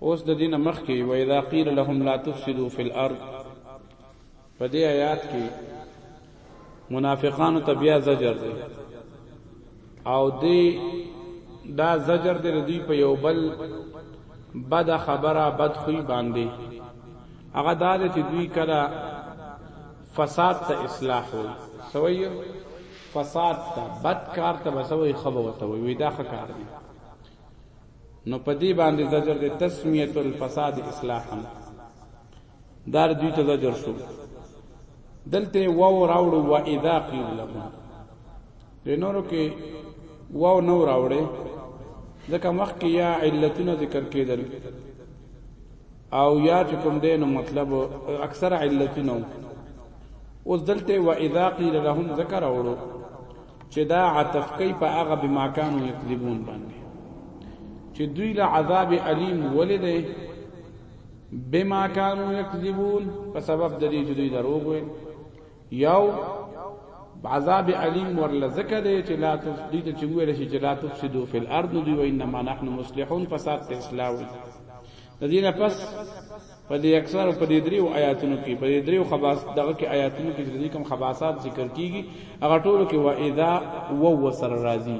اوس د دینه مخ کې و اذا قیل لهم لا تفسدوا فی الارض په دې آیات کې منافقانو ته بیا زجر دی او دی دا زجر دی دوی په یو بل بد خبره بد خوې باندې هغه دا چې دوی کله فساد ته اصلاح وي سوي فساد ته بد کار ته بسوي خبره وي دا ښه کار دی نو په دې باندې زجر د تسمیه الفساد اصلاحا دار دوی ته زجر شو دلته واو راوړو و اذا قیل لهم لنورو کې واو نو راوړې ځکه مخکې یا علتونه ذکر کېدل او یا چې کوم دی نو مطلب اکثر علتونه اوس دلته و اذا قیل لهم ذکر راوړو چې دا عطف کوي په هغه بما كانوا يكذبون باندې چې دوی له عذاب الیم ولید بما كانوا يكذبون په سبب د دې چې دوی دروغ وي یو عذاب الیم ورل زکه دی چې لا تفسدی ته چې ویل شي چې لا تفسدو فی الارض دی و انما نحن مصلحون فساد ته اصلاح وي د دې نه پس په دې اکثر په دې دریو آیاتونو کې په دې دریو خباس دغه کې آیاتونو کې چې کوم خباسات ذکر کیږي هغه ټول کې وا اذا و وسر راضی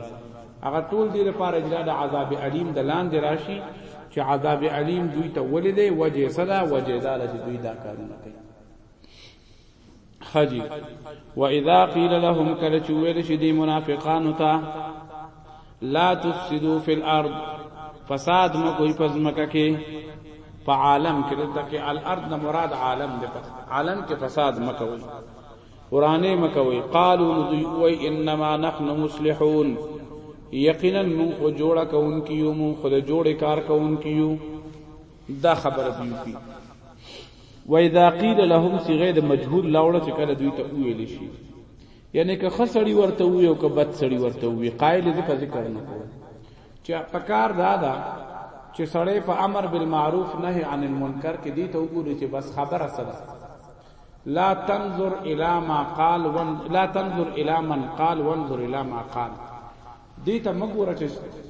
هغه ټول دې لپاره اجرا د عذاب الیم د لاندې راشي چې عذاب الیم دوی ته ولې دی وجه صدا وجه دار چې دوی دا کارونه کوي خجی و اذا قیل لهم کله چې ویل شي دی منافقانو ته لا تفسدوا فی الارض فساد مو کوئی پس مکه کې په عالم کې دلته کې الارض نه مراد عالم دی عالم کې فساد مکه وي قرانه مکه وي قالو نذوی انما نحن مصلحون یقینا مو جوړه کون کیو مو خود جوړه کار کون کیو دا خبره دی وکي و اذا قيل لهم صيغه د مجهول لاوړه چې کله دوی ته ویل شي یعنی که خسړی ورته وی او که بد سړی ورته وی قائل ذکر ذکر نه کو چې پکار دا دا چې سړی په امر بالمعروف نهي عن المنکر کې دی ته وګوري چې بس خبره سره لا تنظر الى ما قال ون لا تنظر الى من قال وانظر الى ما قال دې ته مګوره چې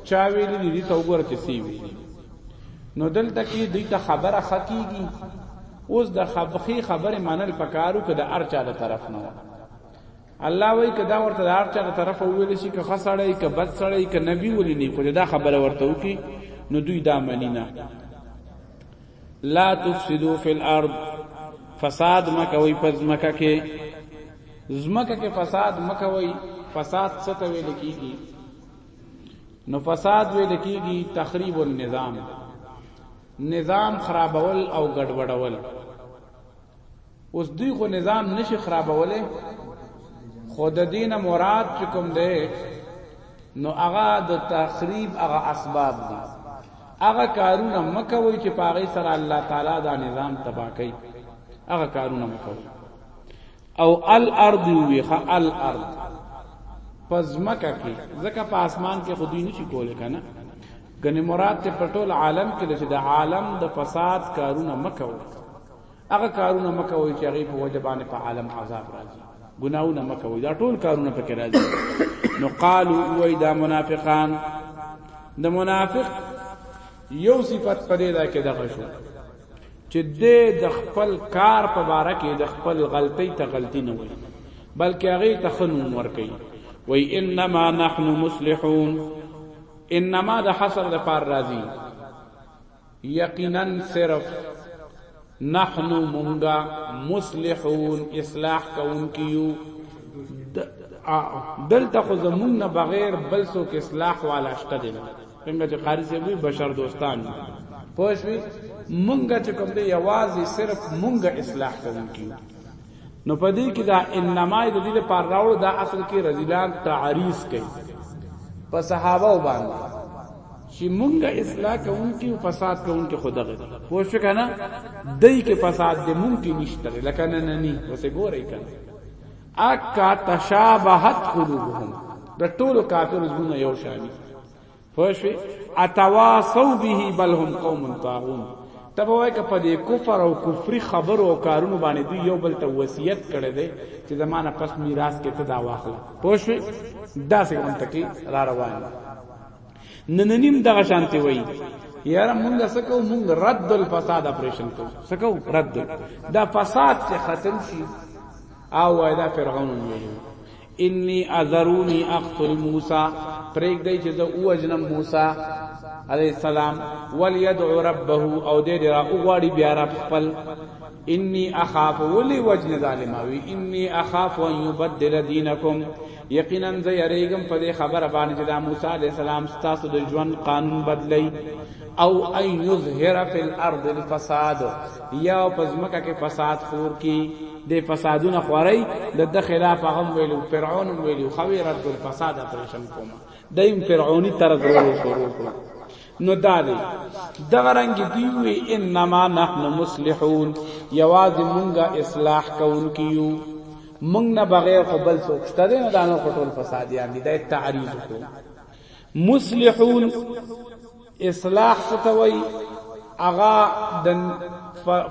چا ویلي دي دې ته وګوره چې سی ویلي نو دلته کې دې ته خبره خکېږي اوس د خبخي خبره منل پکارو کده ارچا د طرف نه الله وای کدا ورته د ارچا د طرف ویل شي که خسړی که بد سړی که نبی ولې نه کو دا خبره ورته وکي نو دوی دا منی نه لا تفسدو فی الارض فساد مکوي پس مکه کې زمکه کې فساد مکوي فساد څه ته ویل کیږي نو فساد ویل کیږي تخریب النظام نظام خرابول او ګډوډول اوس دوی خو نظام نشي خرابوله خو د دین مراد چې کوم دی نو هغه د تخریب هغه اسباب دي هغه کارونه مکوي چې پاغه سره الله تعالی دا نظام تباہ کوي هغه کارونه مکوي او الارض ویخه الارض پزمکه کې ځکه په اسمان کې خودی نشي کوله کنه غنی مراد ته پټول عالم کې چې د عالم د فساد کارونه مکوي هغه کارونه مکه وای چې هغه په وجه باندې په عالم عذاب راځي ګناونه مکه وای دا ټول کارونه پکې راځي نو قالو وای دا منافقان د منافق یو صفت پدې دا کې دغه شو چې د خپل کار په باره کې د خپل غلطۍ ته غلطي نه وای بلکې هغه ته خنوم ور کوي وای انما نحن مصلحون انما د حصر د پار راضی یقینا صرف نحن مونگا مصلحون اصلاح کونکیو دلته خو زمون نه بغیر بل څوک اصلاح والا شته دی څنګه چې قاری سی وی بشر دوستان پوښوی مونږه چې کوم دی یوازې صرف مونږه اصلاح کوونکی نو پدې کې دا انما د دې لپاره راوړ دا اصل کې رضیلان تعریض کوي په صحابه باندې چې مونږه اصلاح کوونکی او فساد کوونکی خود غږ پوه شو کنه دای کې فساد دې مونږ کې نشته لکه نه نه ني وسه ګورې کنه اکا تشابهت قلوبهم د ټولو کافر زونه یو شانی پښوی اتواسو به بل هم قوم طاغون ته به وای ک په دې کفر او کفری خبرو او کارونو باندې دوی یو بل ته وصیت کړي دي چې زمانہ پس میراث کې ته دا واخله پښوی دا څنګه تکي را روان نننیم دغه شانتی وای یار مونږ سکو مونږ رد الفساد اپریشن کو سکو رد دا فساد چې ختم شي او وای دا فرعون ویلو انی اذرونی اقتل موسی پریږدی چې زه ووژنم موسی علیه السلام ولیدع ربه او دې دې را وغواړي بیا رب خپل انی اخاف ولی وجن ظالماوی انی اخاف ان یبدل دینکم یقینا زه یریګم په دې خبره باندې چې دا موسی علیه السلام ستاسو د ژوند قانون بدلی او ان یظهر فی الارض الفساد یا پزمکه کې فساد خور کی د فسادونه خوري د د خلاف هم ویلو فرعون ویلو خو رد الفساد پرشم کوم دیم فرعونی تر درو شروع کړو نو دادی دغه رنگ دی وی انما نحن مصلحون یواز مونږه اصلاح کوونکیو مونږ نه بغیر خو بل څوک شته دی نه دانو خټول فسادیان دي د تعریض کو مصلحون اصلاح څه ته وایي هغه د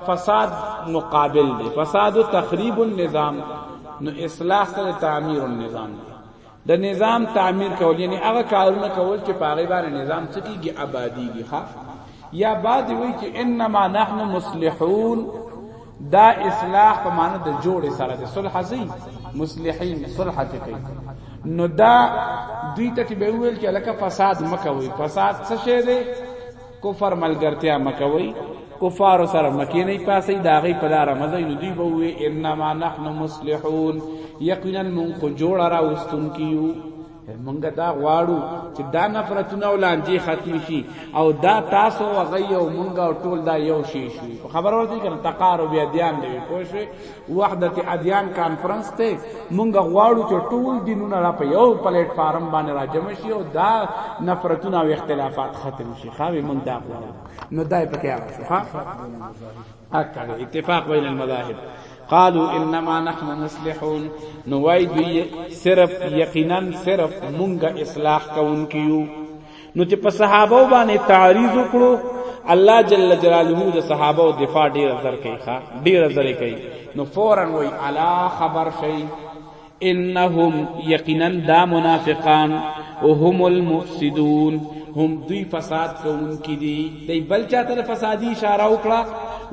فساد مقابل دی فساد و تخریب النظام نو اصلاح سره تعمیر النظام دی د نظام تعمیر کول یعنی هغه کارونه کول چې په هغه باندې نظام څه کیږي آبادی دی ښا یا بعد وی چې انما نحن مصلحون دا اصلاح په معنی د جوړ سره د صلح زی مصلحین صلح ته کوي نو دا دوی ته چې به ویل چې لکه فساد مکوي فساد څه شی دی کفر ملګرتیا مکوي کفار سره مکی نه پاسي دا غي په لار مزه نو دوی به وي انما نحن مصلحون یقینا من کو جوړ را واستون کیو مونږ دا غواړو چې دا نفرتونه ولانجې ختم شي او دا تاسو وغي او مونږ او ټول دا یو شي شي خبر ورته کړه تقارب ادیان دی پوه شئ وحدت ادیان کانفرنس ته مونږ غواړو چې ټول دینونه را په یو پلیټ فارم باندې راجم شي او دا نفرتونه او اختلافات ختم شي خو مونږ دا غواړو نو دای پکې راځو ها اکد اتفاق بین المذاهب قالوا انما نحن مصلحون نو وای دوی صرف یقینا صرف مونږه اصلاح کوونکیو نو چې په صحابه باندې تعریض وکړو الله جل جلاله د صحابه او دفاع ډیر زر کوي ښا ډیر زر کوي نو فورا وای الا خبر شي انهم یقینا دا منافقان هم المفسدون هم دوی فساد کوونکي دي دی بل چاته د فسادي اشاره وکړه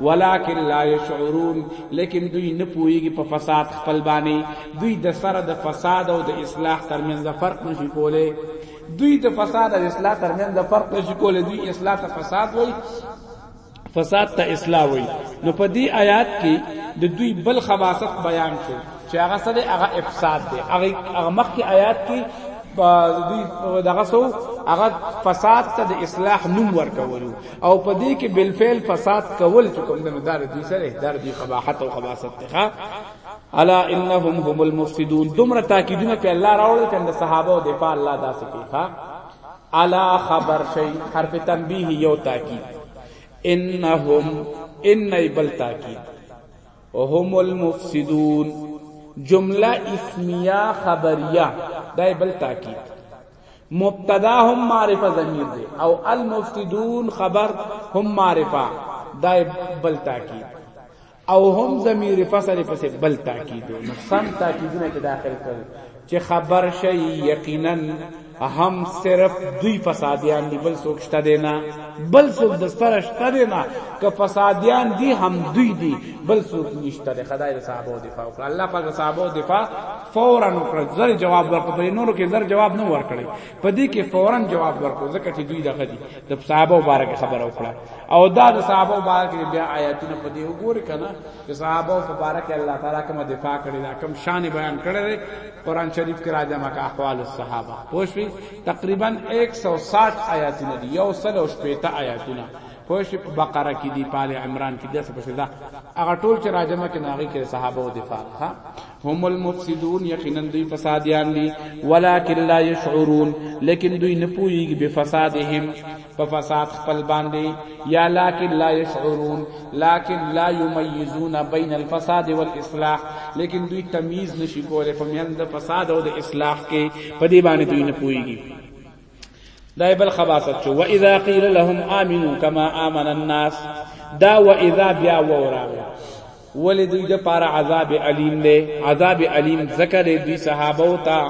ولکن لا یشعرون لیکن دوی نه پوهیږي په فساد خپل باندې دوی د سره د فساد او د اصلاح ترمنځ فرق نشي کولی دوی د فساد او اصلاح ترمنځ فرق نشي کولی دوی اصلاح ته فساد وایي فساد ته اصلاح وای نو په دې آیات کې د دوی بل خباثت بیان شو چې هغه سره هغه افساد دی هغه هغه مخکې آیات کې دوی دغه سو هغه فساد ته د اصلاح نوم ورکول او په دې کې بالفعل فساد کول چې کوم د مدار دوی سره دار دوی قباحت او خباثت ته الا انهم هم المفسدون دومره تاکیدونه په الله راول کند صحابه او د په الله داسې کې ها الا خبر شي حرف تنبيه یو تاکید انهم ان بل تاکید هم المفسدون جمله اسمیه خبریه دا بل تاکید مبتدا هم معرفه ضمیر دی او المفسدون خبر هم معرفه دا بل تاکید او هم ضمیر فصل پس بل تاکید نو سم تاکیدونه ته داخل کړ چې خبر شي یقینا هم صرف دوی فسادیان دی بل څوک شته دی نه بل څوک د سره شته دی نه که فسادیان دی هم دوی دی بل څوک نشته دی خدای د صحابه او دفاع وکړه الله پاک صحابه او دفاع فورا وکړه زر جواب ورکړ په نورو کې زر جواب نه ورکړي په دې کې فورا جواب ورکړو ځکه چې دوی دغه دي د صحابه مبارک خبره وکړه او دا د صحابه مبارک بیا آیاتونه په دې وګوره کنه چې صحابه مبارک الله تعالی کوم دفاع کړی دا کوم شان بیان کړی دی قران شریف کې راځه مکه احوال الصحابه پوښوي تقریبا 160 آیاتونه دي یو سل او شپېته آیاتونه پوښ بقره کې دی پال عمران کې داسې پښه دا هغه ټول چې راځه مکه ناغي کې صحابه او دفاع ها هم المفسدون یقینا دوی فسادیان دي ولکن لا يشعرون لیکن دوی نه پوهیږي به فسادهم په فساد خپل باندې یا لکن لا يشعرون لکن لا يميزون بين الفساد والاصلاح لیکن دوی تمیز نشي کولای په میان د فساد او د اصلاح کې په دې باندې دوی نه پوهیږي دا بل خباست شو واذا قيل لهم امنوا كما امن الناس دا واذا بیا وورا ولې دوی د پاره عذاب الیم دی عذاب الیم ذکر دی صحابه او تا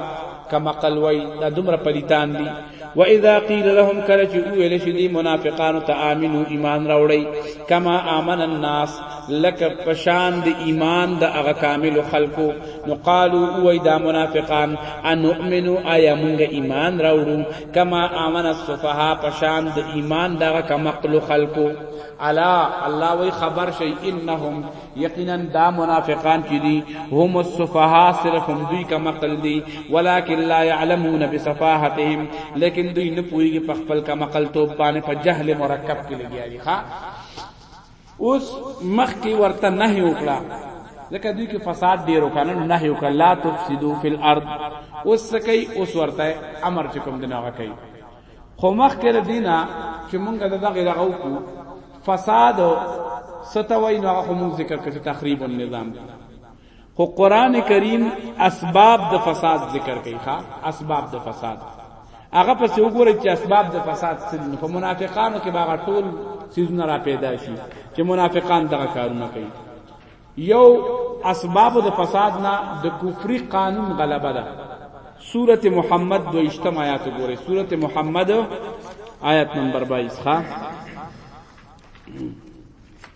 کما قلوی دا دومره پلیتان دی واذا قيل لهم کله چې ویل شي دي منافقان ته امنو ایمان راوړی کما امن الناس لکه پشان د ایمان د هغه کامل خلقو نو قالو اوی دا منافقان انؤمنو آیا مونږ ایمان راوړو کما آمن الصفها پشان د ایمان د هغه کمقل خلقو الا الله وی خبر شي انهم یقینا دا منافقان چې دي هم الصفها صرف هم دوی کمقل دي ولکن لا يعلمون بصفاهتهم لیکن دوی نه پوهیږي په خپل کمقل توب باندې په جهل مرکب کې لګیا دي ها اوس مخکې ورته نهي وکړه ځکه دوی کې فساد ډیر وکړ نهي وکړه لا تفسدو فی الارض اوس کوي اوس ورته امر چې کوم دناغه کوي خو مخکې دینه چې مونږ دغه دغه وکړو فساد ستوي نو هغه مو ذکر کړي تخریب النظام دی خو قران کریم اسباب د فساد ذکر کوي ښا اسباب د فساد هغه پس وګورئ چې اسباب د فساد څه دي خو منافقانو کې باغ ټول سيزونه را پیدا شي چې منافقان دغه کارونه کوي یو اسباب د فساد نه د کفري قانون غلبه ده سورت محمد دویشتم آیات وګورئ سورت محمد آیت نمبر 22 ښا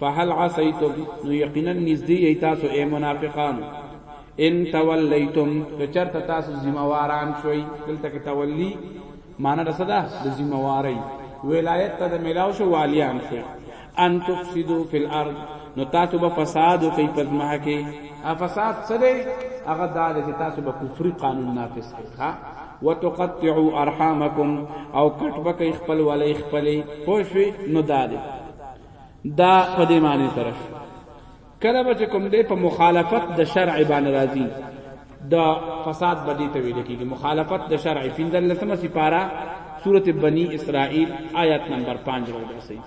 فهل عصیتم نو یقینا نږدې یی تاسو ای منافقانو ان تولیتم که چرته تاسو ذمہ واران شوي دلته کې تولی معنی رسدا د ذمہ واری ولایت ته د ملاو شو والیان شو ان تفسدو فی الارض نو تاسو به فساد کوي پزما کې ا فساد څه دی هغه دال چې تاسو به کفر قانون نافذ کړئ ها وتقطعوا ارحامکم او کټ بکې خپل ولې خپلې پوښوي نو داله دا په دې معنی سره شو کله به چې کوم دی په مخالفت د شرع باندې راځي د فساد بدی ته ویل کېږي مخالفت د شرع پنځل لسمه سپاره سورت بنی اسرائیل آیت نمبر 5 رو درسي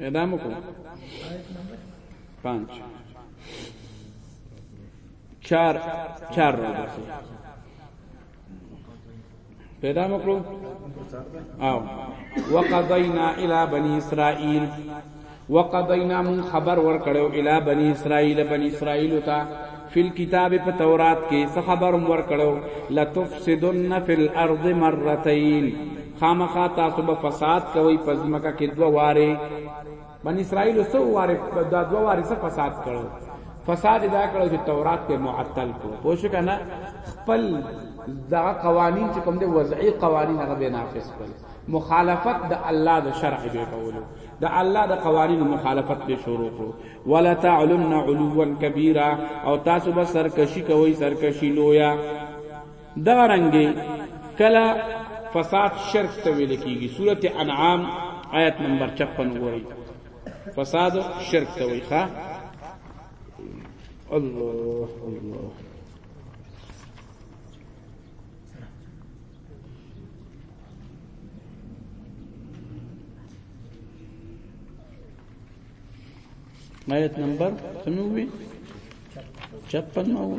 اعلان وکړو 5 چار چار را بسی پیدا مکلو او وقضینا الی بنی اسرائیل وقضینا من خبر ور کړو الی بنی اسرائیل بنی اسرائیل تا فل کتاب په تورات کې څه خبر ور کړو لتفسدن فی الارض مرتين خامخا تاسو به فساد کوي پزمکه کې دوه واره بنی اسرائیل سو واره دا دوه واره څه فساد کړو فساد دا کړو چې تورات په معطل کړو پوه شو کنه خپل دا قوانین چې کوم دي وضعي قوانین هغه به نافذ کړل مخالفت د الله د شرع به کولو د الله د قوانین مخالفت به شروع کړو ولا تعلن علوا کبیره او تاسو به سرکشي کوي سرکشي لویا دغه رنګي کلا فساد شرک ته ویل کیږي سورته انعام آیت نمبر 56 وګورئ فساد شرک ته وی ښا الله الله آیت نمبر څنګه وی 56 نو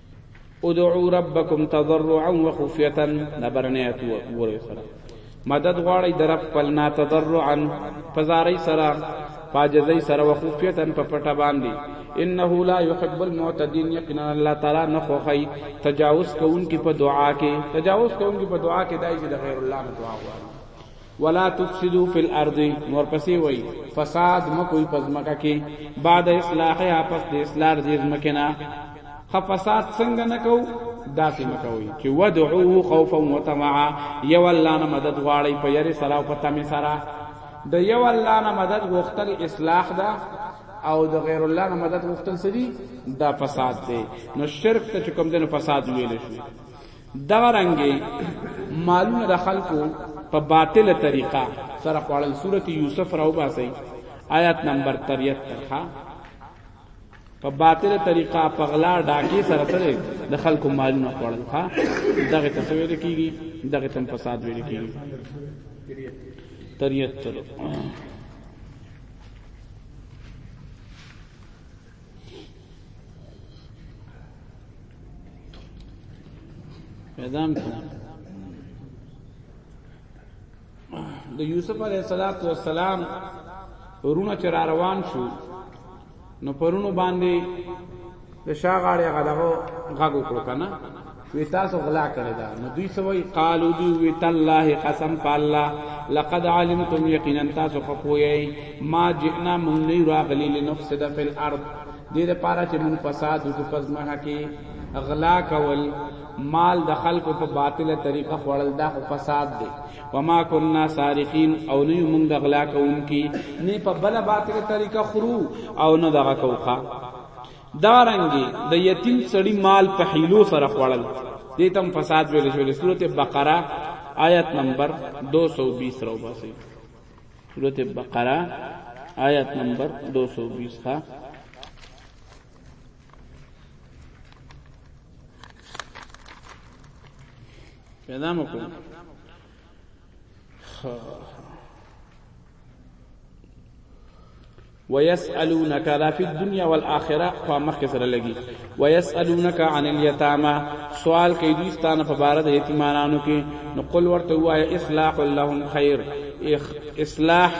ادعو ربکم تضرعا وخفیتا نبرنیت وره سره مدد غواړی در خپل نا تضرعا پزاری سره پاجزی سره وخفیتا په پټه باندې انه لا يحب المعتدين یقینا الله تعالی نه خوخی تجاوز کوونکی په دعا کې تجاوز کوونکی په دعا کې دای چې د غیر الله نه دعا غواړي ولا تفسدوا فی الارض نور پسې وای فساد مکوې پزمکه کې بعد اصلاحها پس د اصلاح د زمکه نه خفساد څنګه نکو داسې مکوي چې ودعوه خوفا وطمعا یو الله نه مدد غواړي په یری سره او په تمه سره د یو الله نه مدد غوښتل اصلاح ده او د غیر الله نه مدد غوښتل سړي دا فساد دی نو شرک ته کوم دنه فساد ویل شي دغه رنګي مالونه د خلکو په باطل طریقه سره خوړل سورته یوسف راو باسي آیات نمبر 73 ها په باطل طریقه په غلا ډاکی سره سره د خلکو مالونه خوړل ها دغه تصویر کیږي دغه تم فساد ویل کیږي 73 پیدام د یوسف علیه السلام ورونه چې را روان شو نو پرونو باندې د شاغاړې غلغو غږ وکړو کنه وی تاسو غلا کړی دا نو دوی سوی قالو دی وی تالله قسم په الله لقد علمتم یقینا تاسو خپوی ما جئنا من لی راغلی لنفسد فی الارض دې لپاره چې من فساد وکړو پس ما حقی غلا کول مال د خلکو په باطله طریقه خوړل دا خو فساد دی وما كنا سارقين او نه موږ د غلا کوونکی نه په بل باطله طریقه خرو او نه دغه کوخه دارنګي د دا یتیم سړی مال په حیلو سره خوړل دې تم فساد ویل شوی سورته بقره آیت نمبر 220 راو باسي سورته بقره آیت نمبر 220 ها پیدا مو کوم ويسألونک دا فی الدنیا والآخره خو مخکې سره لګي ويسألونک عن اليتامى سوال کوي دوی ستانه په بار د یتیمانو کې نو قل ورته وایي اصلاح لهم خیر اصلاح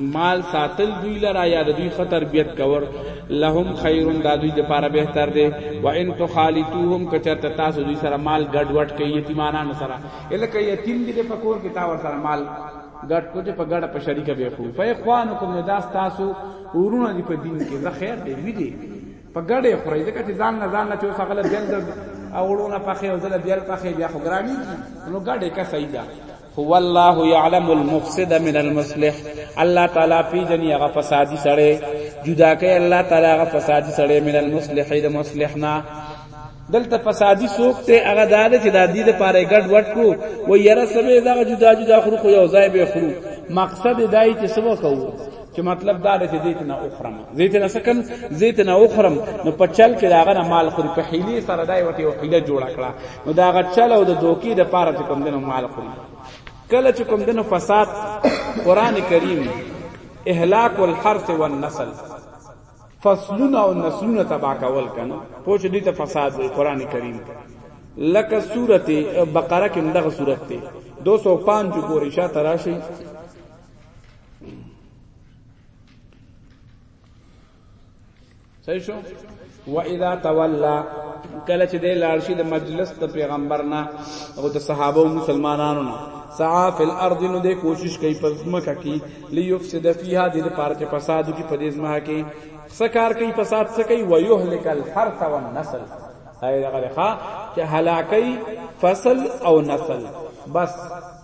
مال ساتل دوی لرا یا دوی خطر بیت کور لهم خیر دا دوی د پاره بهتر دی و ان تخالطوهم کچرت تاسو دوی سره مال ګډ وډ کوي یتیمانو سره الکه یتیم دې په کور کې تا ور سره مال ګډ کو چې په ګډه په شریکه به خو په اخوانکم نو دا تاسو ورونه دي په دین کې زه خیر دی وی دي په ګډه خورې ځکه چې ځان نه ځان نه چې اوس غل بیل د اورونه پخې او زله بیل پخې بیا خو ګرانی نو ګډه کا صحیح ده هو الله يعلم المفسد من المصلح الله تعالی پی جنې هغه فسادي سره جدا کوي الله تعالی هغه فسادي سره من المصلح د مصلحنا دلته فسادي څوک ته هغه داده چې د دې لپاره ګډ وډ کو و یره سمې دا جدا جدا خورو خو یو ځای به خورو مقصد دای چې سبا کوو چې مطلب دا دی چې زیت نه اخرم زیت نه سکم زیت نه اخرم نو په چل کې داغه نه مال خوري په حیلې سره دای وته یو حیله جوړ کړه نو داغه چل او د دوکې د پاره چې کوم دنه مال خوري کله چې کوم دنه فساد قران کریم اهلاک الحرث والنسل فصلونه او نسلونه تبا کول کنه پوچ دي ته فساد وي قران کریم لکه سورته بقره کې دغه سورته ته 205 ګورې شا تراشي صحیح شو و اذا تولى کله چې د لارشي د مجلس د پیغمبرنا او د صحابه او مسلمانانو نه سعا فی الارض نو د کوشش کوي په ځمکه کې لیفسد فیها دې لپاره چې فساد وکړي په دې ځما کې څه کار کوي فساد څه کوي ویهلک الحرث والنسل هاي دغه ښا چې هلاکي فصل او نسل بس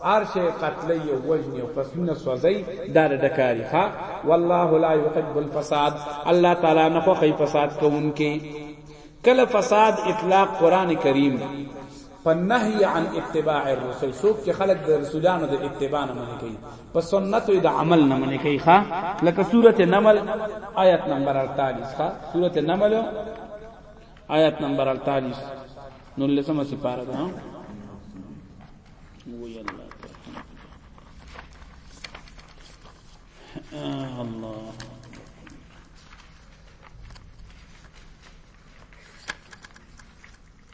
ارشه قتلی او وجنی او فسونه سوزی دار دکاری ها والله لا يحب الفساد الله تعالی نه خو فساد کوونکی کله فساد اطلاق قران کریم په نهی عن اتباع الرسل څوک چې خلق د رسولانو د اتباع نه منې کوي په سنت د عمل نه منې کوي ښا لکه سوره نمل آیت نمبر 48 ښا سوره نمل آیت نمبر 48 نو لسمه سپاره ده وی الله الله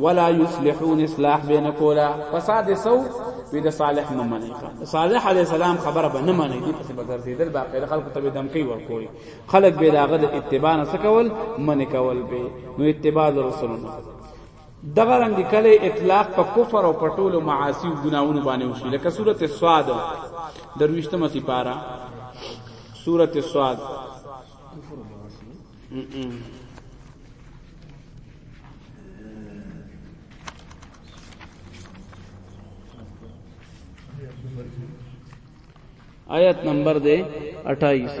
ولا يصلحون اصلاح بين کولا فساد سو وی د صالح نه منی صالح علی السلام خبره به نه منی دی پس بغیر دې دل باقی خلق ته دم کوي ور کوي خلق به داغه د اتباع نه سکول من کول به نو اتباع رسولنا دغه رنگ کله اطلاق په کفر او پټول معاصی او ګناونو باندې وشي لکه سورته سواد درويشتمه سپاره سورته سواد آیت نمبر دے اٹھائیس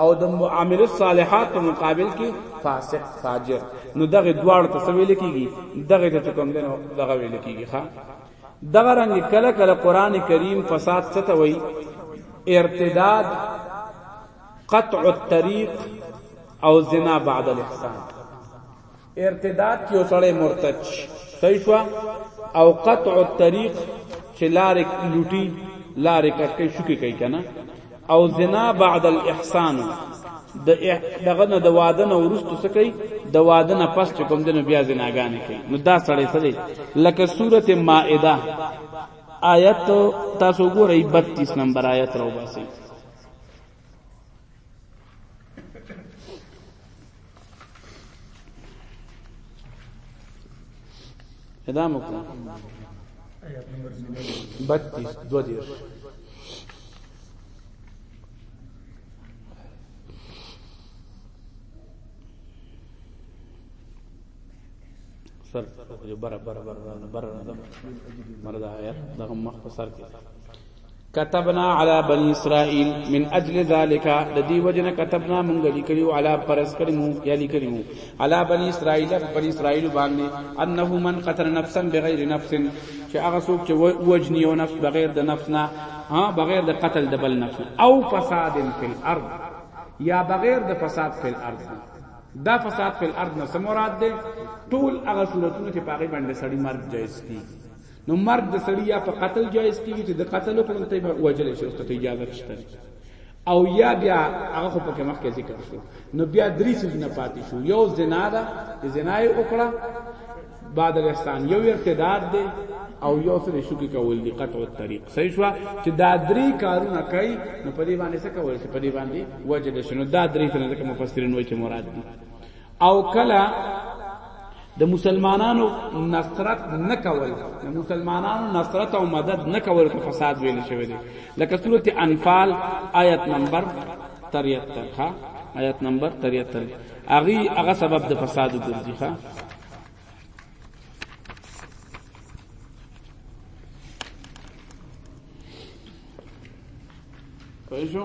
او د عامل الصالحات په مقابل کې فاسق فاجر نو دغه دواړو ته ویل کیږي دغه ته کوم دنو دغه ویل کیږي ښا دغه رنګ کله کله قران کریم فساد څه ته وایي ارتداد قطع الطريق او زنا بعد الاحسان ارتداد کې وسړې مرتد شي صحیح شو او قطع الطريق چې لارې لوټي لارې کټکې شوکې کوي کنه او زنا بعد الاحسان د دغه نه د واده نه ورستو سکی د واده نه پس چې کوم دنه بیا زناګانې کوي نو دا سړی سړی لکه سورته مائده آیت تاسو ګورئ 32 نمبر آیت راو باسي ادام وکړه 32 دو دیر سر جو برابر برابر برابر مردا آیات دغه مخ په سر کې كتبنا على بني اسرائيل من اجل ذلك لدي وجنه كتبنا من غلي كريو على فرس كريمو يلي كريمو على بني اسرائيل بني اسرائيل باندې انه من قتل نفسا بغير نفس چې هغه څوک چې وجني او نفس بغیر د نفس نه ها بغیر د قتل د بل نفس او فساد فی الارض یا بغیر د فساد فی الارض دا فساد فی الارض نه سمورات ده ټول هغه صورتونه چې پاغي باندې سړی مرګ جایز کیږي نو مرګ د سړی یا په قتل جایز کیږي چې د قتل وکړو ته به وجل شي اوس ته اجازه شته او یا بیا هغه خو پکې مخکې ذکر شو نو بیا درې څه نه پاتې شو یو زنا ده زنا یې وکړه بعد الاحسان یو ارتداد دی او یو سره شو کې کول دي قطع الطريق صحیح شو چې دا درې کارونه کوي نو په دې باندې څه کول شي په دې باندې وجه د شنو دا درې څه نه کوم مفسرین وایي چې مراد دي او کله د مسلمانانو نصرت نه کول د مسلمانانو نصرت او مدد نه کول ته فساد ویل شوی دی لکه سورته انفال آیت نمبر 73 ها آیت نمبر 73 اغي هغه سبب د فساد ګرځي ها پوه شو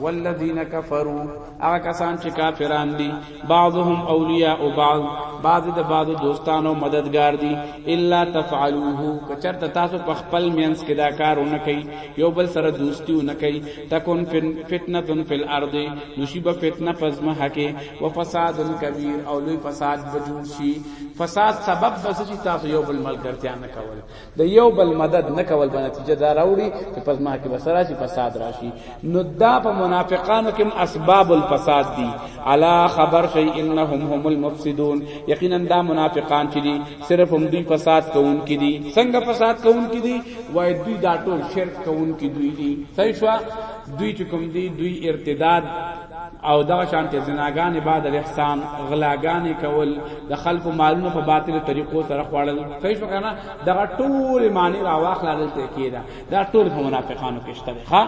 والذین کفروا هغه کسان چې کافران دي بعضهم اولیاء او بعض بعض د بعض دوستانو مددگار دي الا تفعلوه کچرته تاسو په خپل مینس کې دا کارونه کوي یو بل سره دوستیونه کوي تکون فتنه فی الارض نشیب فتنه پزما حقه و فساد کبیر او لوی فساد بجوشی فساد سبب بس چې تاسو یو بل ملګرتیا نه کول د یو بل مدد نه کول به نتیجه دا راوړي چې پس ما کې بسرا شي فساد راشي نو دا په منافقانو کې اسباب الفساد دي الا خبر شي انهم هم المفسدون یقینا دا منافقان چې دي صرف هم دوی فساد کوونکي دي څنګه فساد کوونکي دي وای دوی دا ټول شرک کوونکي دوی دي صحیح شو دوی چې کوم دي دوی ارتداد او دغه شانته زناګانې بعد الاحسان غلاګانې کول د خلکو مالونه په باطل طریقو سره خوړل صحیح شو کنه دغه ټول معنی را واخلل دلته کیدا دا ټول په منافقانو کې شته ها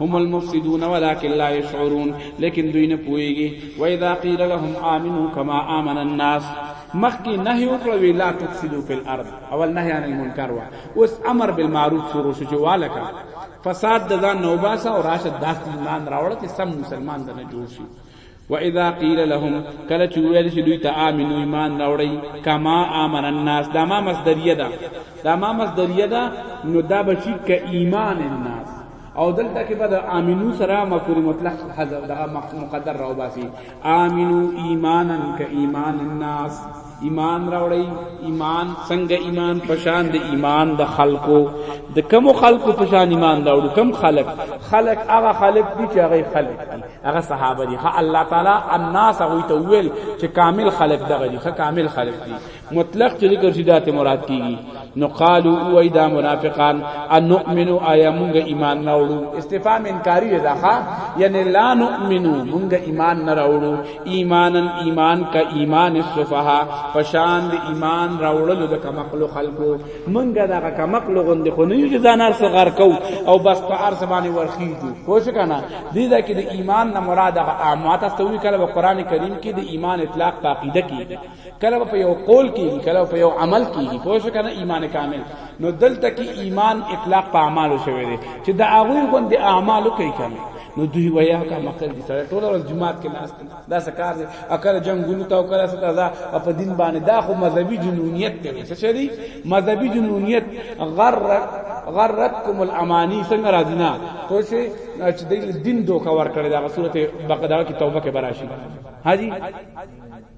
هم المفسدون ولكن لا يشعرون لیکن دوی نه پويږي و اذا قيل لهم امنوا كما امن الناس مخکې نهي وکړو وی لا تفسدوا في الارض اول نهي عن المنکر وا اوس امر بالمعروف شروع شو چې والکه فساد د ځان نو باسه او راشه داس ایمان راوړه چې سم مسلمان دنه جوړ شي و اذا قيل لهم کله چې ویل شي دوی ته امنو ایمان راوړی کما امن الناس دا ما مصدریه ده دا ما مصدریه ده نو دا بچی ک ایمان الناس او دلته کې به د امنو سره مفعول مطلق حذف دغه مقدر راو باسي آمنو ایمانا که ایمان الناس ایمان راوړی ایمان څنګه ایمان پشان د ایمان د خلقو د کم خلقو پشان ایمان راوړو کم خلق خلق هغه خلق دي چې هغه خلق دي هغه صحابه دي ها الله تعالی الناس هغه ته ویل چې کامل خلق دغه دي ها کامل خلق دي مطلق چې ذکر شي داته مراد کیږي نو قالو او دا منافقان ان نؤمنو ایا مونږ ایمان نه وړو استفهام انکاری ده ها یعنی لا نؤمنو مونږ ایمان نه راوړو ایمانن ایمان کا ایمان الصفها پشان د ایمان راوړل د کمقلو خلقو مونږ دا کمقلو غند خو نه یو ځانار صغر کو او بس په ارس باندې ورخیږي پوه شو کنه دې دا کې د ایمان نه مراد هغه اعمال تاسو وی کله په قران کریم کې د ایمان اطلاق په عقیده کې کله په یو قول کېږي کله په یو عمل کېږي پوه شو کنه ایمان کامل نو دلته کې ایمان اطلاق په اعمالو شوی دی چې د هغوی غوندې اعمالو کوي کامل نو دوی ویا کا مقصد دي سره ټول ورځ جمعات کې ناس دا سکار دي اکر جنگونو تا وکړه ستا دا په دین باندې دا خو مذهبي جنونیت دی څه شي دي مذهبي جنونیت غر غرتکم الامانی څنګه راځي نه خو شي چې دین دوکا ور کړی دا سورته بقره کې توبه کې براشي حاجی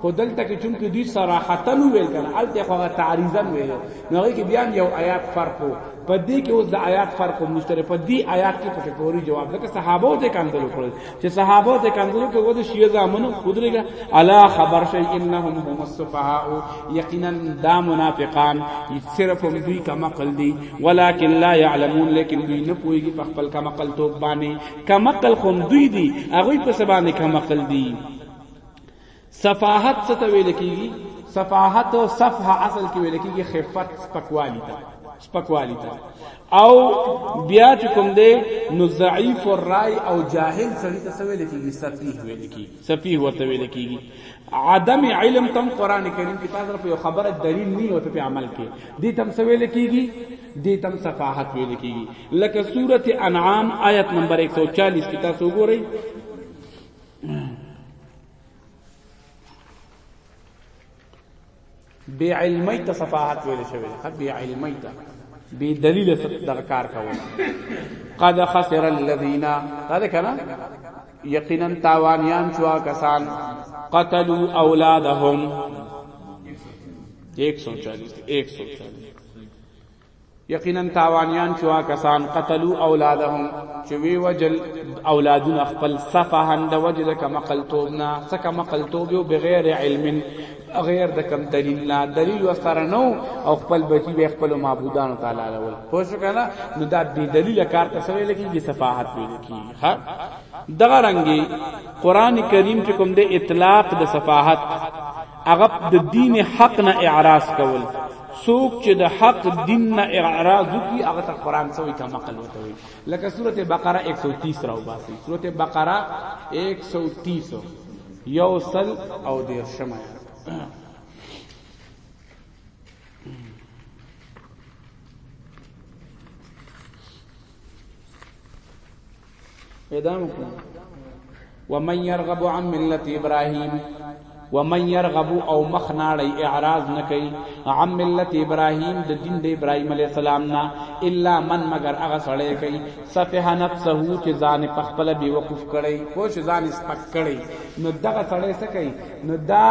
خو دلته کې چونکې دوی صراحتن ویل کنه الته خو هغه تعریضن ویل نو هغه کې بیا یو آیات فرق وو په دې کې اوس د آیات فرق هم نشته په دې آیات کې په پوری جواب ده که صحابه ته کاندل کړل چې صحابه ته کاندل کې ود شی زامنو خدريګه الا خبر شي انهم هم السفهاء یقینا دا منافقان صرف هم دوی کما قل دي ولکن لا يعلمون لیکن دوی نه پويږي په خپل کما قل توب باندې کما قل هم دوی دي هغه په سبانه کما قل دي صفاحت څه ته ویل کیږي صفاحت او صفحه اصل کې ویل کیږي خفت سپکوالی ته سپکوالی ته او بیا چې کوم دی نو ضعیف الرای او جاهل سړی ته څه ویل کیږي سفیه ویل کیږي سفیه ورته ویل کیږي عدم علم تم قران کریم کې تاسو په خبره دلیل نه وته په عمل کې دې تم څه ویل کیږي دې تم صفاحت ویل کیږي لکه سوره انعام آیت نمبر 140 کې تاسو وګورئ بی علمی ته صفاحت ویل شوی دی بی علمی ته بی دلیل دغه کار کول قد خسر الذين دا ده کنه یقینا تاوانیان شو کسان قتلوا اولادهم 140 140 یقینا تاوانیان چوا کسان قتلوا اولادهم چې وی وجل اولادون خپل صفهن د وجل کما قلتوبنا سکه مقلتوب یو بغیر علم غیر د کم دلیل نه دلیل وسره نو او خپل بچی به خپل معبودان تعالی لول پوه شو کنه نو دا بی دلیل کار ته سره لګیږي صفاحت وی کی ها دغه رنگي قران کریم چې کوم د اطلاق د صفاحت هغه د دین حق نه اعراض کول څوک چې د حق دین نه اعراض وکي هغه ته قران سوې ته مقل وته وي لکه سوره بقره 130 راو باسي سوره بقره 130 یو سل او دیر شمه اعدام کړو ومن يرغب عن ملت ابراهيم ومن يرغب او مخ ناړي اعراض نه کوي عن ملت ابراهيم د دین د ابراهيم عليه السلام نه الا من مگر هغه سړی کوي سفه نفسه چې ځان په خپل بي وقوف کړي خو چې ځان سپک کړي نو دغه سړی څه کوي نو دا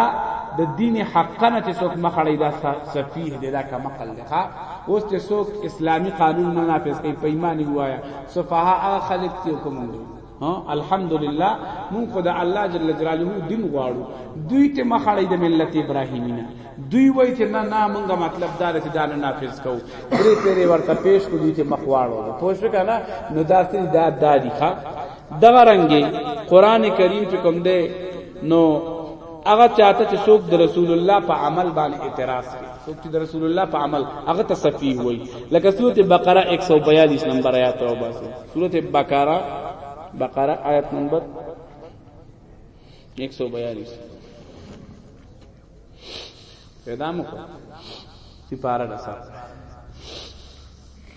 د دین حق نه چې څوک مخړی دا سفیه دی دا کم عقل دی ښا اوس چې څوک اسلامی قانون نه نافذ کوي په ایمان وایا صفها هغه خلق ته کوم دی ها الحمدلله مون خدا الله جل جلاله دین غواړو دوی ته مخړی د ملت ابراهیمی نه دوی وای چې نه نه مونږه مطلب دار چې دا نه نافذ کو پرې پرې ورته پیش کو دوی ته مخواړو پوه شو کنه نو دا سری دا دادی ښا دغه رنگي قران کریم چې کوم دی نو هغه چاته چې څوک د رسول الله په عمل باندې اعتراض کوي څوک چې د رسول الله په عمل هغه ته سفیه وایي لکه سورته بقره 142 نمبر آیات او باسو سورته بقره بقره آیت نمبر 142 پیدا مو سپاره ده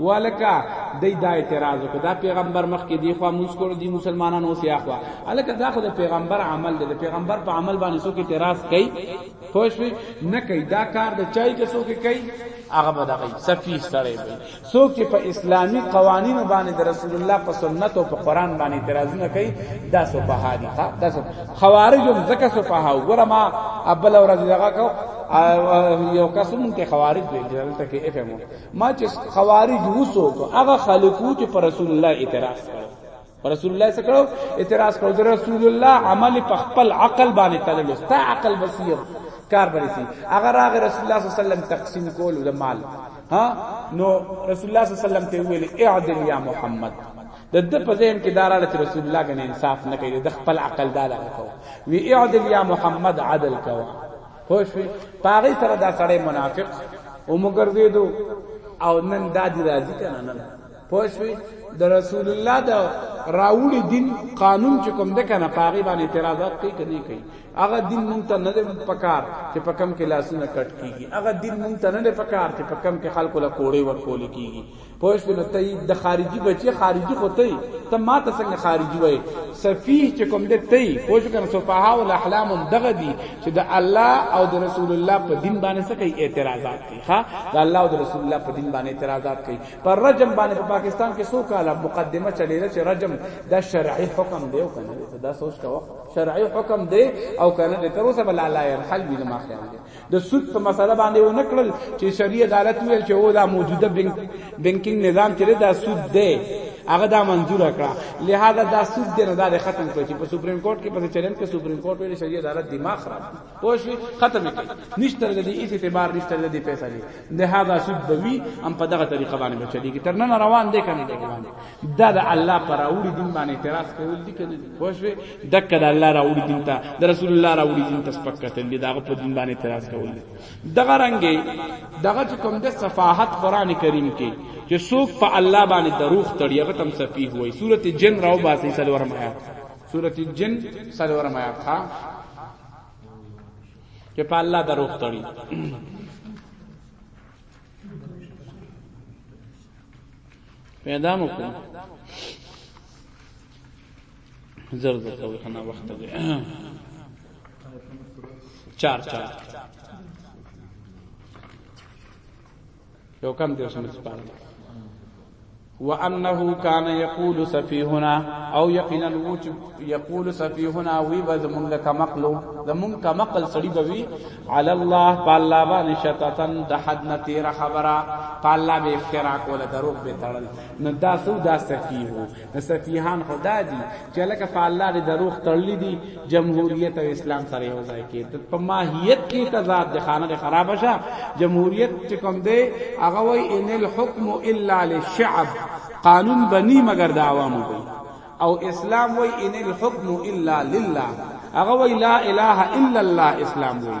والکه دی دا اعتراض وکړه دا پیغمبر مخ کې دی خو موږ کول دي مسلمانانو اوس یا خو الکه دا خو د پیغمبر عمل دی د پیغمبر په عمل باندې څوک اعتراض کوي خو شوي نه کوي دا کار د چای کې څوک کوي هغه به دغه سفی سره وي څوک چې په اسلامی قوانینو باندې د رسول الله په سنت او په قران باندې اعتراضونه کوي دا سو په هادي ښا دا سو خوارج هم زکه سو په هاو ګره ما ابل ورځ دغه کو یو کس مونږ ته خوارج ویل دلته کې اف ام ما چې خوارج وسو کو هغه خلکو چې پر رسول الله اعتراض کړو پر رسول الله څه کړو اعتراض کړو د رسول الله عمل په خپل عقل باندې تللو ستا عقل بصیر کار برسي هغه راغ رسول الله صلی الله علیه وسلم تقسیم کول د مال ها نو رسول الله صلی الله علیه وسلم ته ویل اعدل یا محمد د د په ذهن کې داراله چې رسول الله غن انصاف نه کوي د خپل عقل داله کوي وی اعدل یا محمد عدل کوي پوه شوې په هغې سره دا سړی منافق ومګرځېدو او نن دا دي راځي که نه نن پوه شوې د رسول الله د راوړي دین قانون چې کوم ده که نه په هغې باندې اعتراضات کوي که نه کوي هغه دین مونږ ته نه دی پکار چې په کم کې لاسونه کټ کېږي هغه دین مونږ ته نه دی پکار چې په کم کې خلکو له کوړې ورکول کېږي پوه شو نو ته د خارجي بچي خارجي خو ته ته ما ته څنګه خارجي وای سفیه چې کوم دې ته پوه شو کنه سفها او الاحلام هم دغه دي چې د الله او د رسول الله په دین باندې څه کوي اعتراضات کوي ها د الله او د رسول الله په دین باندې اعتراضات کوي پر رجم باندې په پاکستان کې سو کاله مقدمه چلیله چې رجم دا شرعي حکم دی او کنه دا سوچ کا وخت شرعي حکم دی او کنه تر اوسه بل الله يرحل بنا خیال دی د سود په مسله باندې و نکړل چې شریعه عدالت ویل چې او دا موجوده بانک بانکینګ نظام چې دا سود دی هغه دا منظور کړه لہذا دا سود دی نه دا ختم کړ چې په سپریم کورټ کې په چیلنج کې سپریم کورټ ویل شریعه عدالت دماغ خراب پوښ ختم کړي نشته د دې هیڅ اعتبار نشته د دې پیسې دی لہذا سود بوي هم په دغه طریقه باندې بچیږي تر نن روان دی کنه دا د الله پر اوړي دین باندې اعتراض کول دي کنه پوښ دک د الله راوړي دین ته د رسول الله راوړي دین ته سپک کتل دي داغه په دین باندې اعتراض کول دي دغه رنګي دغه چې کوم د صفاحت قران کریم کې چې څوک په الله باندې دروغ تړي هغه تم سفیه وای سورته جن راو باسي سلورم آیات سورته جن سلورم آیات ها چې په الله دروغ تړي پیدا مو کوم زر زر کوي خنا وخت دی چار چار یو کم دی اوس مې سپارل وانه كان يقول سفيهنا او يقينا وچ يقول سفيهنا وي بز مونږه کمقلو د مونږ کمقل سړي بوي على الله بالله باندې شتتن د حد نتیر خبره بالله به افترا کوله دروغ به تړل نو دا سو دا سفيه د سفیهان خدا دي چې لکه په الله دې دروغ تړلې دي جمهوریت او اسلام سره یو ځای کې ته په ماهیت کې تضاد د خانه خراب شه جمهوریت چې کوم دی هغه وای ان الحكم الا للشعب قانون بنی مگر د عوامو دی او اسلام وای ان الحكم الا لله هغه وای لا اله الا الله اسلام وای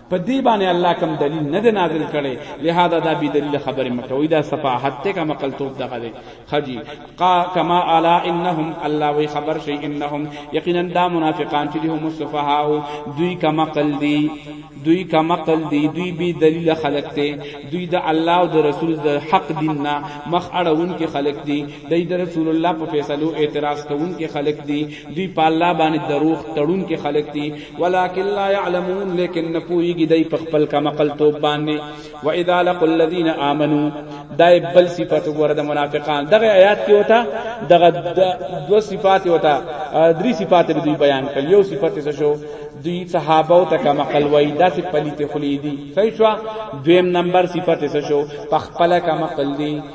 په دې باندې الله کوم دلیل نه دی نازل کړي لہذا دا بي دلیل خبره مکوي دا صفاحت ته کما قلتوب دغه دی خجی قا کما الا انهم الله وی خبر شي انهم یقینا دا منافقان چې هم صفها دوی کما قل دی دوی کما قل دی دوی بي دلیل خلق ته دوی د الله او د رسول د حق دین نه مخ اړون کې خلق دی دوی د رسول الله په فیصلو اعتراض کوون کې خلق دی دوی په الله باندې دروغ تړون کې خلق دی ولكن لا يعلمون لیکن نه پويږي دای په خپل کمقل توب باندې و اذا لقوا الذين امنوا دای بل صفات وګوره د منافقان دغه آیات کې وتا دغه دو صفات وتا درې صفات به دوی بیان کړ یو صفات څه شو دوی صحابه او تک مقل وای داسې پلیت خلیدی صحیح شو دویم نمبر صفات څه شو په خپل کمقل دی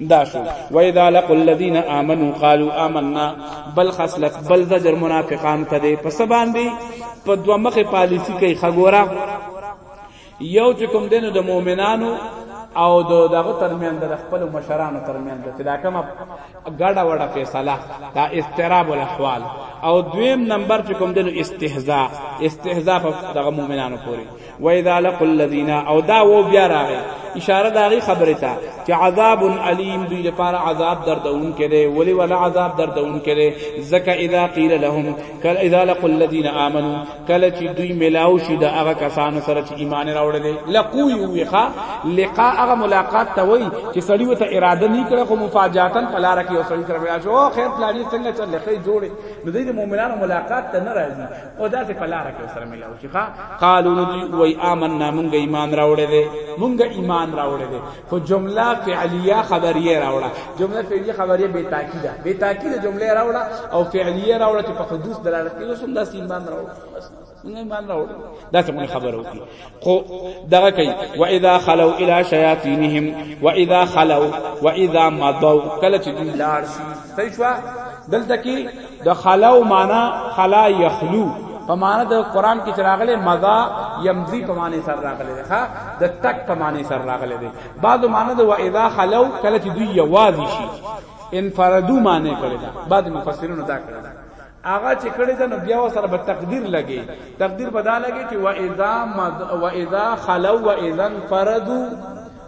دا شو و اذا لقوا الذين امنوا قالوا آمنا بل خصلت بل زجر منافقان ته دی پس باندې په دوه مخه پالیسی کوي خګورا یو چې کوم دینو د مؤمنانو او د دغه ترمن د خپل مشرانو ترمن د دا کومه ګډه وډه فیصله دا استراب الاحوال او دویم نمبر چې کوم دینو استهزاء استهزاء په دغه مؤمنانو پوری و اذا لقوا الذين او دا و بیا راغی اشاره داغي خبره ته چې عذاب الیم دوی لپاره عذاب دردون کړي ولی ولا عذاب دردون کړي زکه اذا قیل لهم کل اذا لقوا الذين امنوا کل چې دوی ملاو شي د هغه کسانو سره چې ایمان راوړل لقوا یوخا لقاء هغه ملاقات ته وای چې سړی وته اراده نه کړ خو مفاجاتن پلار کې او سړی سره ویا شو خیر پلان څنګه چل لخی جوړي نو د مؤمنانو ملاقات ته نه راځي او دا څه پلار کې سره ملاو شي ښا قالو نو دی وای آمنا مونږ ایمان راوړې دي مونږ ایمان راوړې دي خو جمله فعلیه خبریه راوړه جمله فعلیه خبریه به تاکیده به تاکیده جمله راوړه او فعلیه راوړه چې په حدوث دلالت کوي سم دا ایمان راوړه بس مونږ ایمان راوړو دا څه مونږ خبرو خو دغه کوي و اذا خلو الى شیاطینهم و اذا خلو و اذا مضوا کله چې دوی لاړ شي صحیح شو دلته کې د خلو معنا خلا یخلو په معنا د قران کې چراغله مضا یمضی په معنی سر راغله ښا د تک په معنی سر راغله دي بعض معنا د و اذا خلو کله چې دوی یوازې شي انفردو معنی کړي بعض مفسرینو دا کړی هغه چې کړی دا نو بیا وسره به تقدیر لګي تقدیر بدا لګي چې واذا مد واذا خلو واذا فردو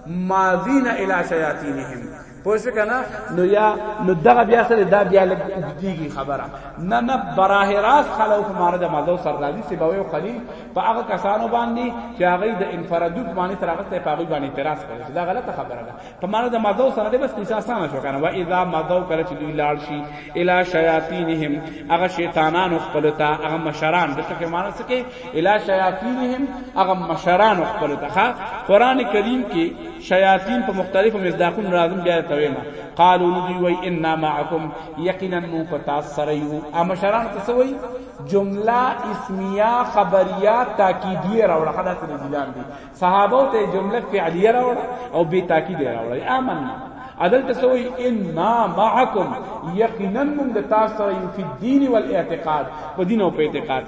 ماذین الی شیاطینهم پوه شو کنه نو یا نو دغه بیا سره دا بیا لګ دیږي خبره نه نه براه راست خلو په مارد مزو سر راځي چې بوي خلیل په هغه کسانو باندې چې هغه د انفرادوت باندې تر هغه ته په هغه باندې اعتراض کوي دا غلطه خبره ده په معنا د مدو سره د بس قصه سم شو کنه و اذا مدو کله چې دوی لاړ شي الی شیاطینهم هغه شیطانانو خپل ته هغه مشران د څه معنا څه کې الی شیاطینهم هغه مشران خپل ته قران کریم کې شیاطین په مختلفو مصداقونو راځم بیا تویما قالو دوی وای ان معکم یقینا مو پتا سره یو ا مشران څه وای جمله اسمیه خبریه تاکیدیه راوړه حالت دي صحابه ته جمله فعلیه راوړه او به تاکید راوړه آمنا عدل تسوی ان معکم یقینا من د تاسو سره یو فی الدین والاعتقاد په دین او په اعتقاد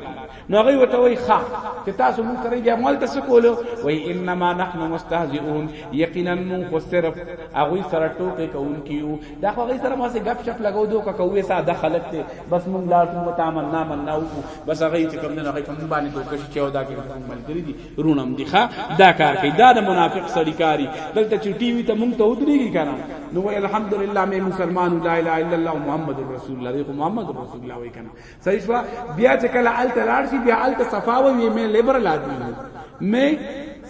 نو هغه وته وای خا چې تاسو مون سره بیا مال تاسو کولو وای انما نحن مستهزئون یقینا مون خو صرف هغه سره ټوکې کوونکیو دا خو هغه سره ماسه غپ شپ لګاو دوه کوي سا دخلت ته بس مون لا ټول متامن نه مناو بس هغه چې کوم نه هغه کوم باندې دوه شي چې ودا کې ملګری دي رونم دی ښا دا کار کوي دا د منافق سړی کاری دلته چې ټي وي ته مونږ ته ودرېږي کنه نو وای الحمدلله مې مسلمان لا اله الا الله محمد رسول الله دی محمد رسول الله وای کنه صحیح شو بیا چې کله ال تلار شي بیا ال صفا وي مې لیبرل آدمی مې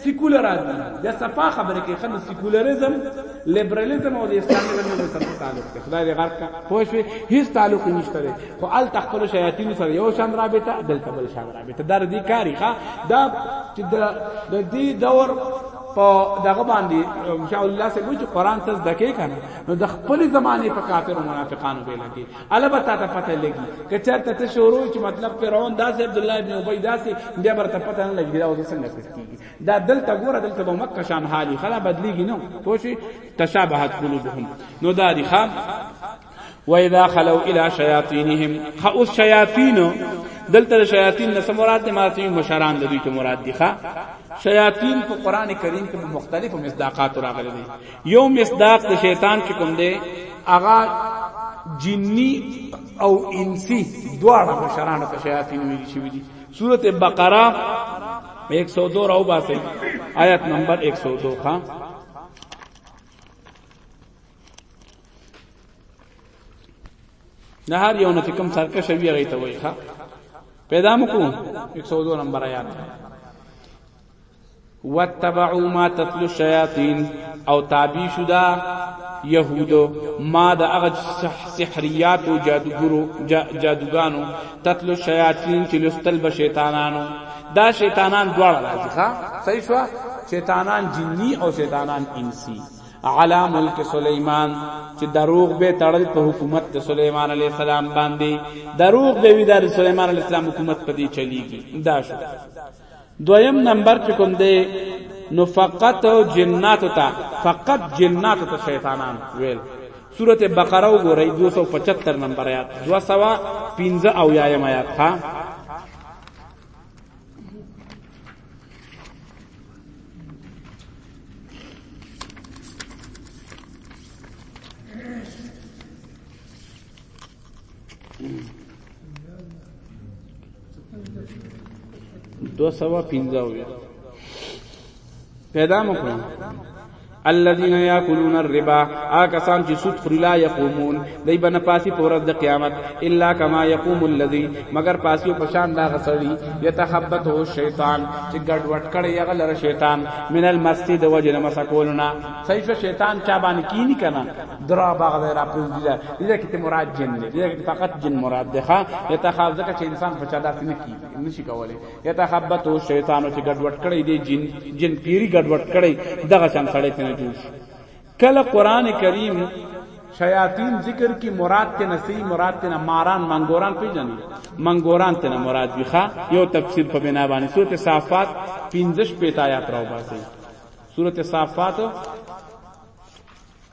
سیکولر آدمی دا صفا خبره کوي خنه سیکولریزم لیبرالیزم او د اسلامیزم یو سره تعلق دی خدای دې غرق پوه شي هیڅ تعلق نشته خو ال تخپل شیاطین سره یو شان رابطه دلته بل شان به ته در دې کاری ښا دا چې د دې دور په دغه باندې ان شاء الله سه وچ قران ته دکې کنه نو د خپل زمانه په کافر او منافقانو به لګي البته ته پته لګي که چرته ته شروع چې مطلب فرعون داس عبد الله ابن ابي داس بیا برته پته نه لګي دا اوس څنګه کیږي دا دلته ګوره دلته به مکه شان حالي خلا بدليږي نو پوه شي تشابهت قلوبهم نو دا دي خام و اذا خلو الى شیاطینهم خاص شیاطین دلته شیاطین نه مراد ماتی مشران د دوی ته مراد دي ښا شیاطین په قران کریم کې مختلف مصداقات راغلي دي یو مصداق د شیطان چې کوم دی هغه جنی او انسی دواړه مشران ته شیاطین ویل شي دي سوره بقره 102 راو باسي آیت نمبر 102 ها نه هر یو نه چې کوم سرکشه وی هغه ته وایي ها پیدا مکو 102 نمبر آیات واتبعوا ما تتلو الشیاطین او تابع شدا یهودو ما د هغه سحریات او جادوګرو جادوګانو تتلو الشیاطین چې لستل به شیطانانو دا شیطانان دواړه راځي ها صحیح شو شیطانان جنی او شیطانان انسی علی ملک سلیمان چې دروغ به تړل په حکومت د سلیمان علی السلام باندې دروغ به وی د سلیمان علی السلام حکومت په دې چلیږي دا شو دویم نمبر چې کوم دی نو فقط جنات ته فقط جنات ته شیطانان ویل سورت بقره وګورئ 275 نمبر آیات 215 او یایم آیات ها دو سوا پینځه وي پیدا مکو الذين ياكلون الربا آکسان چې سود خوري لا يقومون دای بنه پاسي پورز د قیامت الا كما يقوم الذي مگر پاسيو پشان دا غسړي يتخبطه الشيطان چې ګډ وټ کړي یغه لره شیطان من المسجد وجل مسکولنا صحیح شو شیطان چا باندې کینی کنه درا باغ دی را پوز دی دې کې ته مراد جن دی دې کې فقط جن مراد دی ښا يتخاف ځکه چې انسان په چا داسې نه کی نشي کولای یتخبطو شیطانو چې ګډوډ کړي دي جن جن پیری ګډوډ کړي دغه څنګه سړی ته نه جوړ شي کله قران کریم شیاطین ذکر کی مراد ته نسی مراد ته ماران منګوران پیجنې منګوران ته مراد ویخه یو تفسیر په بنا باندې سورته صافات 15 پیتایات راو باسي سورته صافات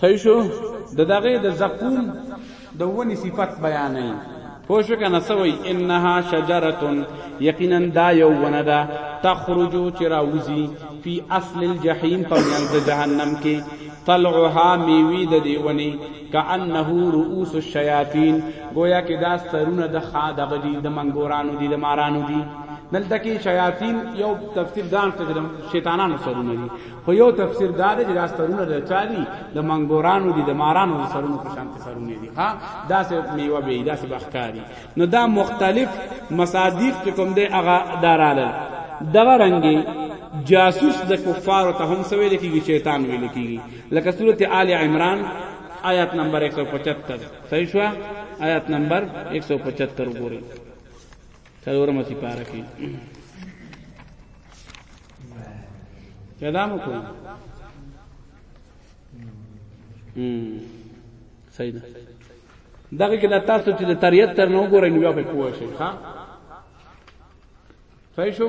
صحیح شو د دغه د زقوم د ونی صفت بیانې پوه شو کنه سوی انها شجره یقینا دا یو ونه ده تخرج چې راوځي فی اصل الجحیم په منځ جهنم کې طلعها میوی د دیونی کانه رؤوس الشیاطین گویا کې دا سترونه د خادغه دي د منګورانو دي د مارانو دي دلته کې شیاطین یو تفسیر ځان ته شیطانانو سرونه دي خو یو تفسیر دا دی چې دا سرونه د چا دي د منګورانو دي د مارانو د سرونو په شان سرونه دي ها دا سه میوه به دا سه بخکاری نو دا مختلف مصادیق چې کوم دی هغه داراله دغه رنګي جاسوس د کفار ته هم سوي لکیږي شیطان وی لکیږي لکه سورته آل عمران آیات نمبر 175 صحیح شو آیات نمبر 175 وګورئ څلورمه سپاره کې اعلان وکړو هم صحیح ده دغه کې د تاسو چې د تریت تر نو ګورئ نو بیا په پوه شئ ها صحیح شو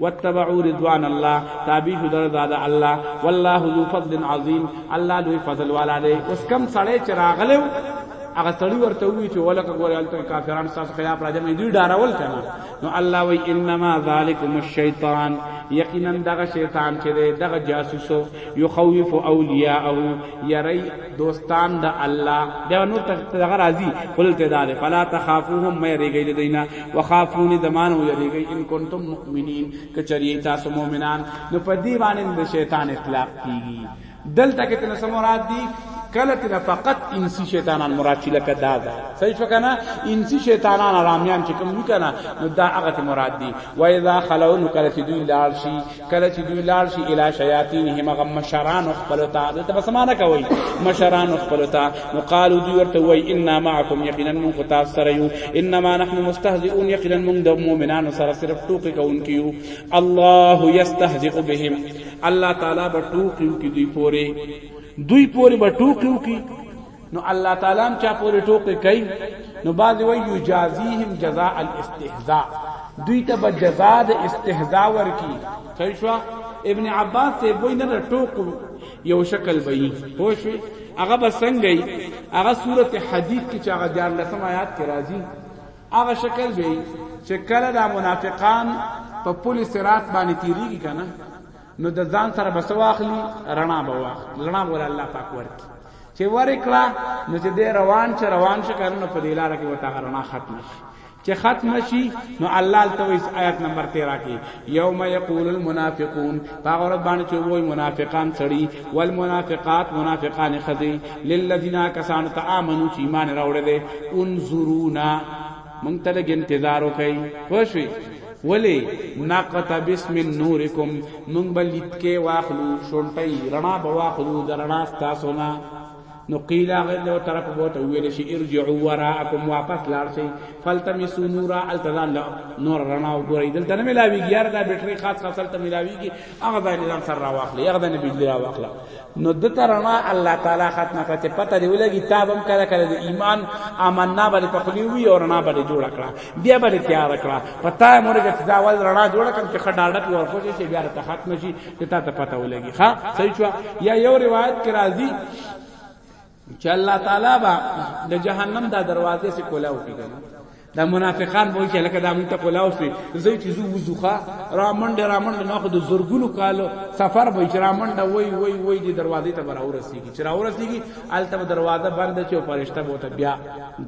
واتبعوا رضوان الله تابع شو درضا د الله والله ذو فضل عظیم الله لوی فضل والا دی اوس کم سړی چې راغلی هغه سړی ورته وی چې ولکه ګورې الته کافران تاسو خلاف راځم دوی ډارول کنه نو الله وی انما ذالکم الشیطان یقینا دغه شیطان چې دغه جاسوسو یخوف اولیاءه یری دوستان د الله دا نور دغه راضی قل ته دار فلا تخافوهم ما یریږي دینا وخافونی دمان و یریږي ان کنتم مؤمنین کچری تاسو مؤمنان نو په دی باندې د شیطان اطلاق کیږي دلته کې تنه سمورات دی کله تینا فقط انسی شیطانان مراد چې لکه دا ده صحیح شو کنه انسی شیطانان رامیان چې کوم وکنه نو دا هغه مراد دي و اذا خلون کله چې دوی لار شي کله چې دوی لاړ شي الی شیاطینهم هغه مشرانو خپلو ته دلته به څه معنی کوي مشرانو خپلو ته نو قالو دوی ورته وایي انا معکم یقینا موږ خو تاسو سره یو انما نحن مستهزئون یقینا موږ د مؤمنانو سره صرف ټوکې کوونکي یو الله یستهزئ بهم الله تعالی به ټوکې کوي دوی پورې دوی پورې به ټوکې کوي نو الله تعالی هم چا پورې ټوکې کوي نو بعد وی یجازیهم جزاء الاستهزاء دوی ته به جزاء د استهزاء ورکی صحیح شو ابن عباس ته وای نه ټوکو یو شکل به یې پوه شو هغه به څنګه یې هغه سورته حدید کې چې هغه دیار لسم آیات کې راځي هغه شکل به چې کله دا منافقان په پولیس رات باندې تیریږي کنه نو د ځان سره بس واخلی رڼا به واخ رڼا به الله پاک ورکی چې ورکړه نو چې دې روان چې روان شي کنه په دې لار کې وته رڼا ختم شي چې ختم شي نو الله تعالی آیت نمبر 13 کې یوم یقول المنافقون هغه ورځ باندې چې وای منافقان سړي والمنافقات منافقان خذي للذین کسان تآمنوا چې ایمان راوړل دي انظرونا مونږ ته لږ انتظار وکړئ پوه شوي ولې ناقته بسم نورکم مونږ به لیتکې واخلو شونټۍ رڼا به واخلو د رڼا ستاسو نه نو قیل هغه له طرف بوته ویل شي ارجعوا وراءکم واپس لاړ شئ فلتمسوا نورا التزام نور رڼا وګورئ دلته نه ملاویږي یار دا بیټری خاص خاص تلته ملاویږي هغه ځای له ځان سره راواخلي هغه ځای نه بجلی راواخله نو د ته رڼا الله تعالی ختمه کړه چې پته دې ولګي تا به هم کله کله د ایمان آمنا باندې په خولې وي او رڼا باندې جوړه کړه بیا به دې تیاره کړه په تا یې مورې چې دا اول رڼا جوړه کړم چې ښه ډاډه پرې ورکړو چې بیا راته ختمه شي چې تا ته پته ولګي ښه صحیح شوه یا یو روایت کې راځي چې الله تعالی با د جهنم دا دروازه سي کولاو کیږي دا منافقان وایي چې لکه دا مونږ ته کولاو سي زوی چې زو وزوخه رامنډ رامنډ نه خو د زورګونو کالو سفر به چې رامنډ وای وای وای دي دروازې ته برا ورسیږي چې را ورسیږي الته دروازه بند چې فرشته بوته بیا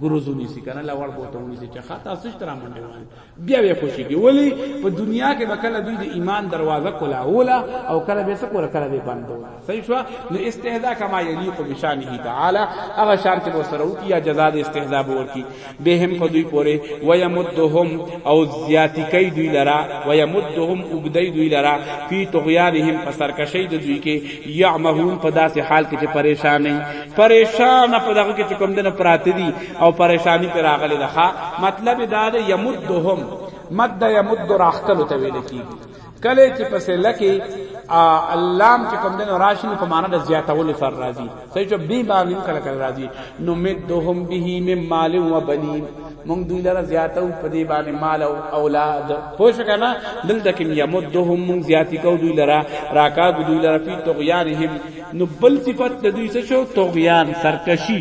ګروزونی سي کنه لوړ بوته ونی سي چې خاطر سشت رامنډ وای بیا به خوشی کی ولی په دنیا کې به کله دوی د ایمان دروازه کولا ولا او کله به سکور کله به بندو صحیح شو نو استهزاء کما یلیق بشانه تعالی هغه شان چې وسره او کیا جزاء د استهزاء به ورکی به هم په دوی پورې و یمدهم او زیاتی کوي دوی لرا و یمدهم وګدای دوی لرا فی طغیانهم په سرکشی د دوی کې یعمهون په داسې حال کې چې پریشان نه پریشان په دغه کې کوم دنه پراته دي او پریشانی پر راغلی ده مطلب دا ده یمدهم مد یمد راختلو ته ویل کی کله چې پس لکی اللام چې کوم دنو راشي په معنا د زیاتولو سره راځي صحیح چې به باندې کله کله راځي نو مدهم به مم مال و بنین مونږ دوی لره زیاتو په دې باندې مال او اولاد پوه شو کنه دلته کې یمدهم مونږ زیاتی کو دوی لره راکا دوی لره په طغیانهم نو بل صفت د دوی څه شو طغیان سرکشی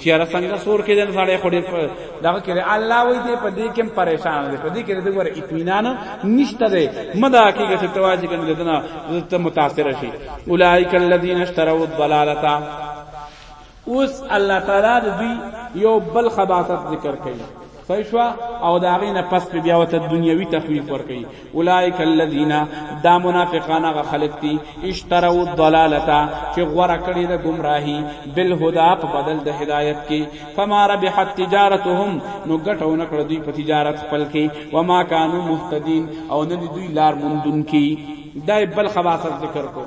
چیرې څنګه سور کې دل سړی خوري دا کې الله وې دې په دې کې پریشان دي په دې کې دې ور اطمینان نشته دې مدا کې چې تواجه کوم دې نه ته متاثر شي اولایک الذین اشتروا الضلاله اوس الله تعالی دوی یو بل خباثت ذکر کوي صحیح شو او دا غینه پس په بیا وت دنیوي تخویف ور کوي اولایک الذین دا منافقان غ خلق دي اشتروا الضلالتا چې غوړه کړی د گمراهی بل هدا په بدل د هدایت کې فما ربحت تجارتهم نو ګټو نه کړ دوی په تجارت خپل کې و ما کانوا مهتدین او نه دوی لار مندون کې دای بل خباثت ذکر کو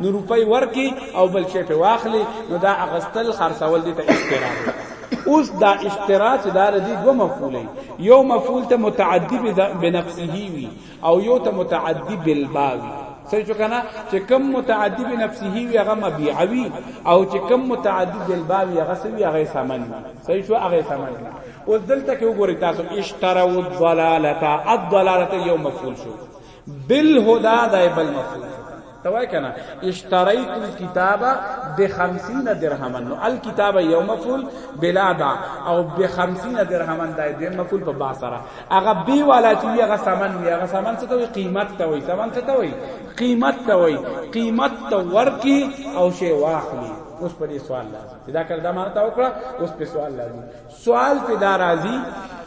نو روپۍ ورکی او بل شی په واخلي نو دا اغستل خرڅول دي ته اختراع اوس دا اشتراع چې دا لدی دوه مفعولې یو مفعول ته متعدی بنفسه وی او یو ته متعدی بالباوی سره چې کنه چې کم متعدی بنفسه وی هغه مبيعوي او چې کم متعدی بالباوی هغه سوي هغه سامان صحیح شو هغه سامان اوس دلته کې وګورئ تاسو اشتروا الضلاله الضلاله یو مفعول شو بالهدى دا بل مفهوم توای کنه اشتریت الكتاب ب 50 درهما نو الكتاب یو مفعول بلا با او ب 50 درهما دا د مفعول په با سره هغه بی والا چې هغه سامان وی هغه سامان څه ته قیمت ته وی سامان څه ته وی قیمت ته وی قیمت ته ورکی او شی واخلی اوس په دې سوال لازم دا کړه دا معنی تا وکړه اوس په سوال لازم سوال پی دا راځي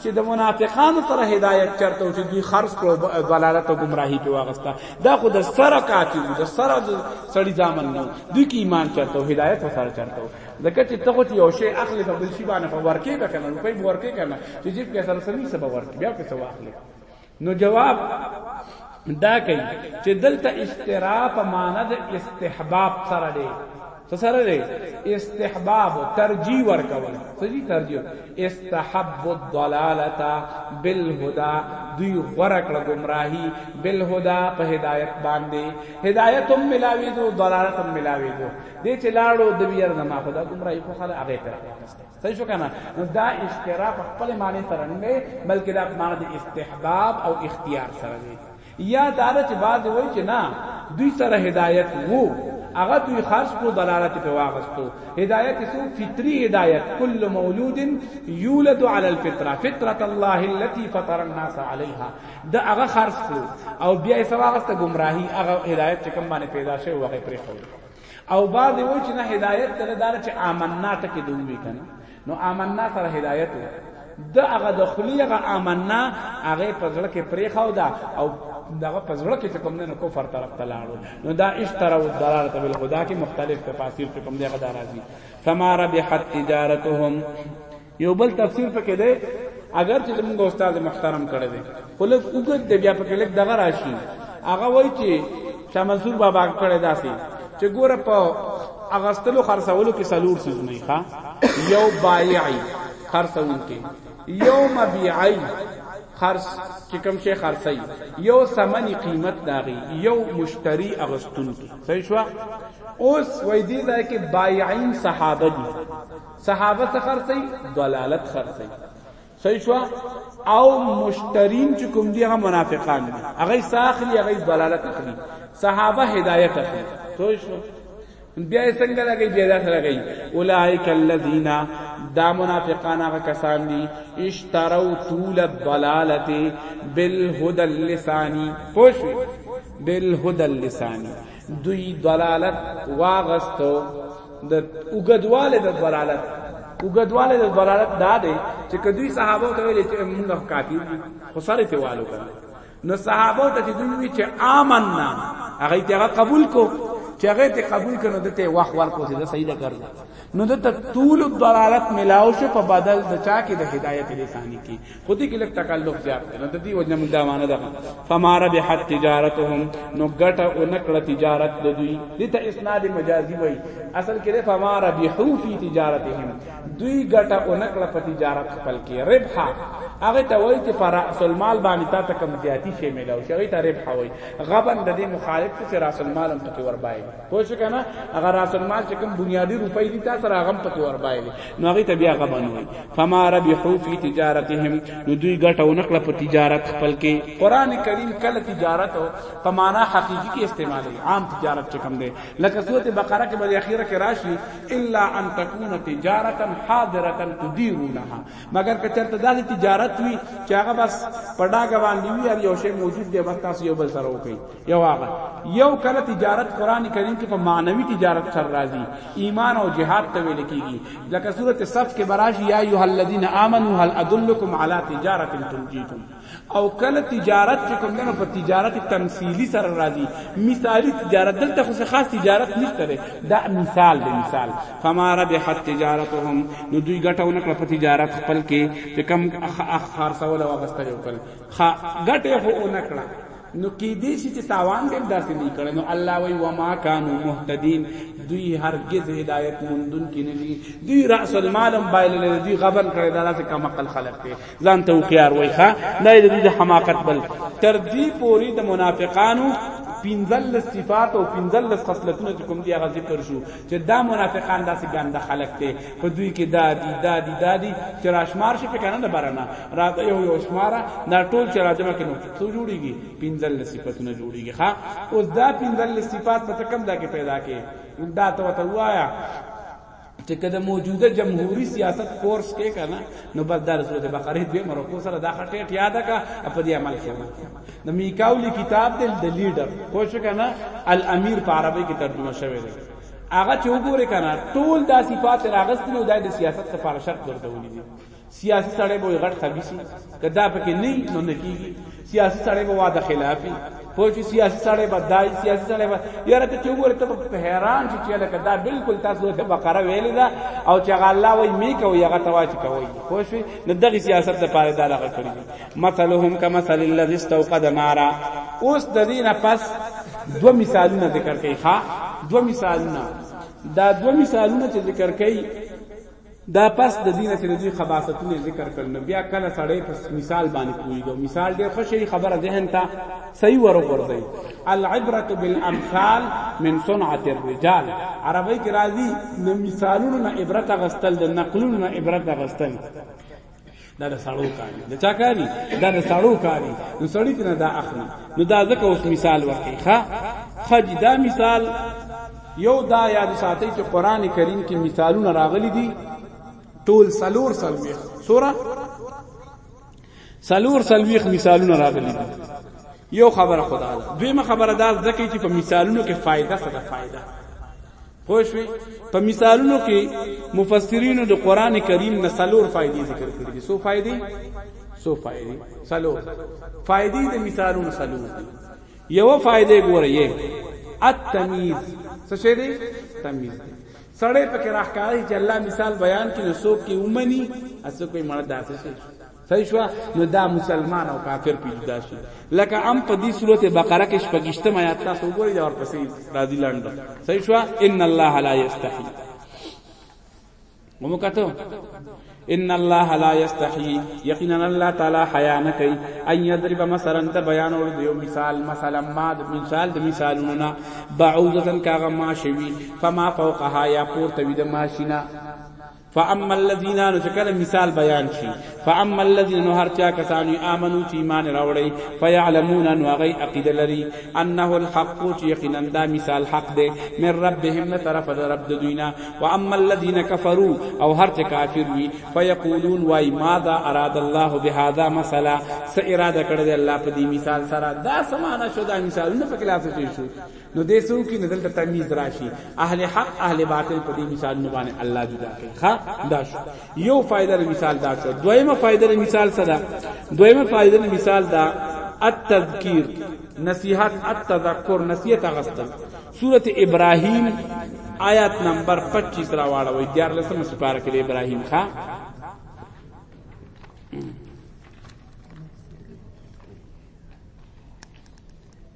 چې د منافقانو سره هدایت چرته او چې دوی خرج کړو ضلالت او گمراهی په واغستا دا خو د سره کافی د سره سړی ځامن نو دوی کې ایمان چرته او هدایت سره چرته ځکه چې ته خو یو شی اخلي په بل شی باندې په ورکه به کنه په ورکه کنه چې جیب کې سره سمي سبا ورکه بیا په سوا اخلي نو جواب دا کوي چې دلته استراف معنی د استحباب سره دی څه سره دی استحباب ترجیح ورکول څه دي ترجیح استحب الضلالتا بالهدى دوی غره کړه گمراهی بالهدى په هدایت باندې هدایت هم ملاوي دو ضلالت هم ملاوي دو دې چې لاړو د ویر نه ما خدا گمراهی خو خلک هغه پر صحیح شو کنه نو دا اشترا په خپل معنی سره نه دی بلکې دا په معنی د استحباب او اختیار سره دی یا دا چې بعض وایي چې نه دوی سره هدایت وو هغه دوی خاص کو دلالت په واغستو هدایت سو فطری هدایت کل مولود یولد علی الفطره فطرت الله التي فطر الناس عليها دا هغه خاص کو او بیا یې سواغسته گمراهی هغه هدایت چې کوم باندې پیدا شوی وغه پرې خو او بعد وی چې نه هدایت ته دار چې آمنا ته کې دوی کنه نو آمنا سره هدایت د هغه د خلی هغه آمنا هغه پزړه کې پریخاو دا او دغه پزړه کې کوم نه کفر طرف ته لاړو نو دا اشترا او دلالت بل خدا کې مختلف تفاسیر کوم دی غدا راځي فما ربحت تجارتهم یو بل تفسیر پکې دی اگر چې موږ استاد محترم کړی دی خو لږ وګد دی بیا پکې لږ دغه راشي هغه وایي چې شاه منصور بابا کړی داسې چې ګوره په اغستلو خرڅولو کې سلور سیز نه ښا یو بایعی خرڅونکي یو مبیعی خرص چې کوم شي خرڅي یو ثمني قیمت داغي یو مشتری اغستون کی صحیح شو اوس وای دی ځای کې بایعین صحابه دي صحابه څه خرڅي ضلالت خرڅي صحیح شو او مشترین چې کوم دي هغه منافقان دي هغه ساخلی هغه ضلالت اخلي صحابه هدایت اخلي صحیح شو بیا څنګه لګي بیا دا سره لګي اولائک الذین دا منافقان هغه کسان دي اشتروا طول الضلالته بالهدى اللسانی خوش بالهدى اللسانی دوی دلالت واغستو د وګدواله د دلالت وګدواله د دلالت دا دی چې کدوې صحابه ته ویل چې موږ کافی خو سره ته والو نو صحابه ته چې دوی وی چې آمنا هغه ته قبول کو چې هغه ته قبول کړي د ته واخ ورکو چې دا صحیح ده ګرځي نو د طول الدلالت ملاو شو په بدل د چا کې د هدایت لسانی کې خو دې کې لږ تکلف زیات دی نو د دې وجه موږ دا معنی ده فما ربحت تجارتهم نو ګټه او نکړه تجارت د دوی دې ته اسناد مجازي وای اصل کې ده فما ربحو فی تجارتهم دوی ګټه او نکړه په تجارت خپل کې ربح هغه ته وای چې پر راس المال باندې تا ته کم زیاتی شی ملاو شي هغه ته ربح وای غبن د دې مخالف چې راس المال هم ټکی ور بای پوه شو کنه هغه راس المال چې کوم بنیادی روپۍ دي تاسو راغم پکې ور بایلې نو هغه ته بیا غبن وي فما ربحوا فی تجارتهم نو دوی ګټه ونکړه په تجارت خپل کې قران کریم کله تجارت په معنا حقیقی کې استعمالوي عام تجارت چې کوم دی لکه سورته بقره کې به اخیره کې راشي الا ان تکون تجارتا حاضرتا تدیرونها مگر که چرته داسې تجارت وي چې هغه بس پډاګه باندې وي یو شی موجود دی بس تاسو یو بل سره وکړي یو هغه یو کله تجارت قران کریم کې په معنوي تجارت سره راځي ایمان او جهاد ته ویل کیږي لکه سوره صف کې براشي یا ایه الذین آمنو هل ادلکم علی تجارت تنجیکم او کله تجارت چې کوم نه په تجارت تمثیلی سره راځي مثالی تجارت دلته خو خاص تجارت نشته ده دا مثال دی مثال فما ربحت تجارتهم نو دوی ګټونه کړ په تجارت خپل کې چې کم اخ اخ خرڅول او غستل وکړ خا ګټه هو نه کړه نو کې دې شي چې تاوان دې داسې نه کړي نو الله وی وما کانو مهتدین دوی هرگز هدایت مندون کې نه دي دوی راس المال بایل نه دوی غبن کړي دا داسې کم عقل خلق دي ځان ته خيار وای ښا نه دې د حماقت بل تر دې پوری د منافقانو پنځل صفات او پنځل خصلتونه چې کوم دی هغه ذکر شو چې دا منافقان داسې ګنده خلق دي په دوی کې دادی دادی دادی چې راشمار شي په کنه نه برنه راته یو یو شماره دا ټول چې راځم کې نو څو جوړیږي پنځل صفاتونه جوړیږي ها اوس دا پنځل صفات په کم ځای کې پیدا کې دا ته وته وایا چې کله موجوده جمهوریت سیاست کورس کې کنه نو بس دا سورته بقره دې مرکو سره دا خټه یاد کا په دې عمل شروع د میکاولی کتاب دل د لیډر کوښښ کنه الامیر په عربی کې ترجمه شوی دی هغه چې وګوره کنه ټول دا صفات راغستنو د سیاست لپاره شرط ورته ونی دي سیاسي سړی به غټ خبيسي کدا پکې نه نو نه کیږي سیاسي سړی به واده خلافي پوه شي سیاسي سړی به دای سیاسي سړی به یاره ته چې وګوره ته په حیران شې چې لکه دا بالکل تاسو ته بقره ویلې ده او چې هغه الله وایي می کوي هغه ته وایي چې کوي پوه شي نو دغه سیاست د پاره دا لغه کړی مثلهم کمثل الذي استوقد نارا اوس د دې نه پس دو مثالونه ذکر کوي ښا دو مثالونه دا دو مثالونه چې ذکر کوي دا پس د دې نه چې د دوی خباثتونه یې ذکر کړل، نو بیا کله سړی په مثال باندې پوهېږي او مثال ډېر ښه شی خبره ذهن ته صحیح وروغورځوي. العبرة بالامثال من صنعة الرجال عربۍ کې راځي، د مثالونو نه عبرت اخیستل، د نقلونو نه عبرت اخیستل. دا د سړو کاری د چا کاری دا د سړو کاری نو سړی کنه دا اخلي نو دا ځکه اوس مثال ورکړي ښا خج دا مثال یو دا یاد ساتي چې قران کریم کې مثالونه راغلي دي ټول سلور سلوي سورہ سلور سلويخ مثالونه راغلي دي یو خبره خدا ده دویمه خبره دا ځکه چې په مثالونو کې فائدہ څه ده فائدہ پوه شوي په مثالونو کې مفسرینو د قران کریم نه څلور فائدې ذکر کړې دي سو فائدې سو فائدې څلور فائدې د مثالونو څلور دي یو فائدې ګورې التمیز څه شی دی تمیز دی سړی پکې راخکاری چې الله مثال بیان کړي نو څوک یې ومني اسو کوئی مړ داسې شي صحیح شو نو دا مسلمان او کافر په جدا شي لکه ام په دې سورته بقره کې شپږشتم آیات تاسو وګورئ دا ورپسې راځي لاندې صحیح شو ان الله لا یستحی ومو کتو ان الله لا یستحی یقینا الله تعالی حیا نه کوي ان یضرب مثلا ته بیان ور دیو مثال مثلا ما د مثال د مثالونه بعوضه کاغه ما شوی فما فوقها یا پورته وی د ماشینا فاما الذين نو چکل مثال بیان شي فاما الذين نو هر چا کسان امنو چې ایمان راوړي فيعلمون ان غي عقيده لري انه الحق چې یقینا دا مثال حق دی من ربهم نه طرف در رب دوینا واما الذين كفروا او هر چا کافر وي فيقولون واي ماذا اراد الله بهذا مثلا س اراده کړی الله په دې مثال سره دا سمانه شو دا مثال نه په کلاس شو نو دې څو کې نه دلته تمیز راشي اهل حق اهل باطل په دې مثال نه باندې الله جدا کوي ها دا شو یو فائدہ مثال دا شو دویمه فائدہ مثال صدا دویمه فائدہ مثال دا التذکیر نصیحت التذکر نصیحت غستل سورۃ ابراهیم آیات نمبر 25 را واړوي دیار لسمه سپاره کې ابراهیم ښا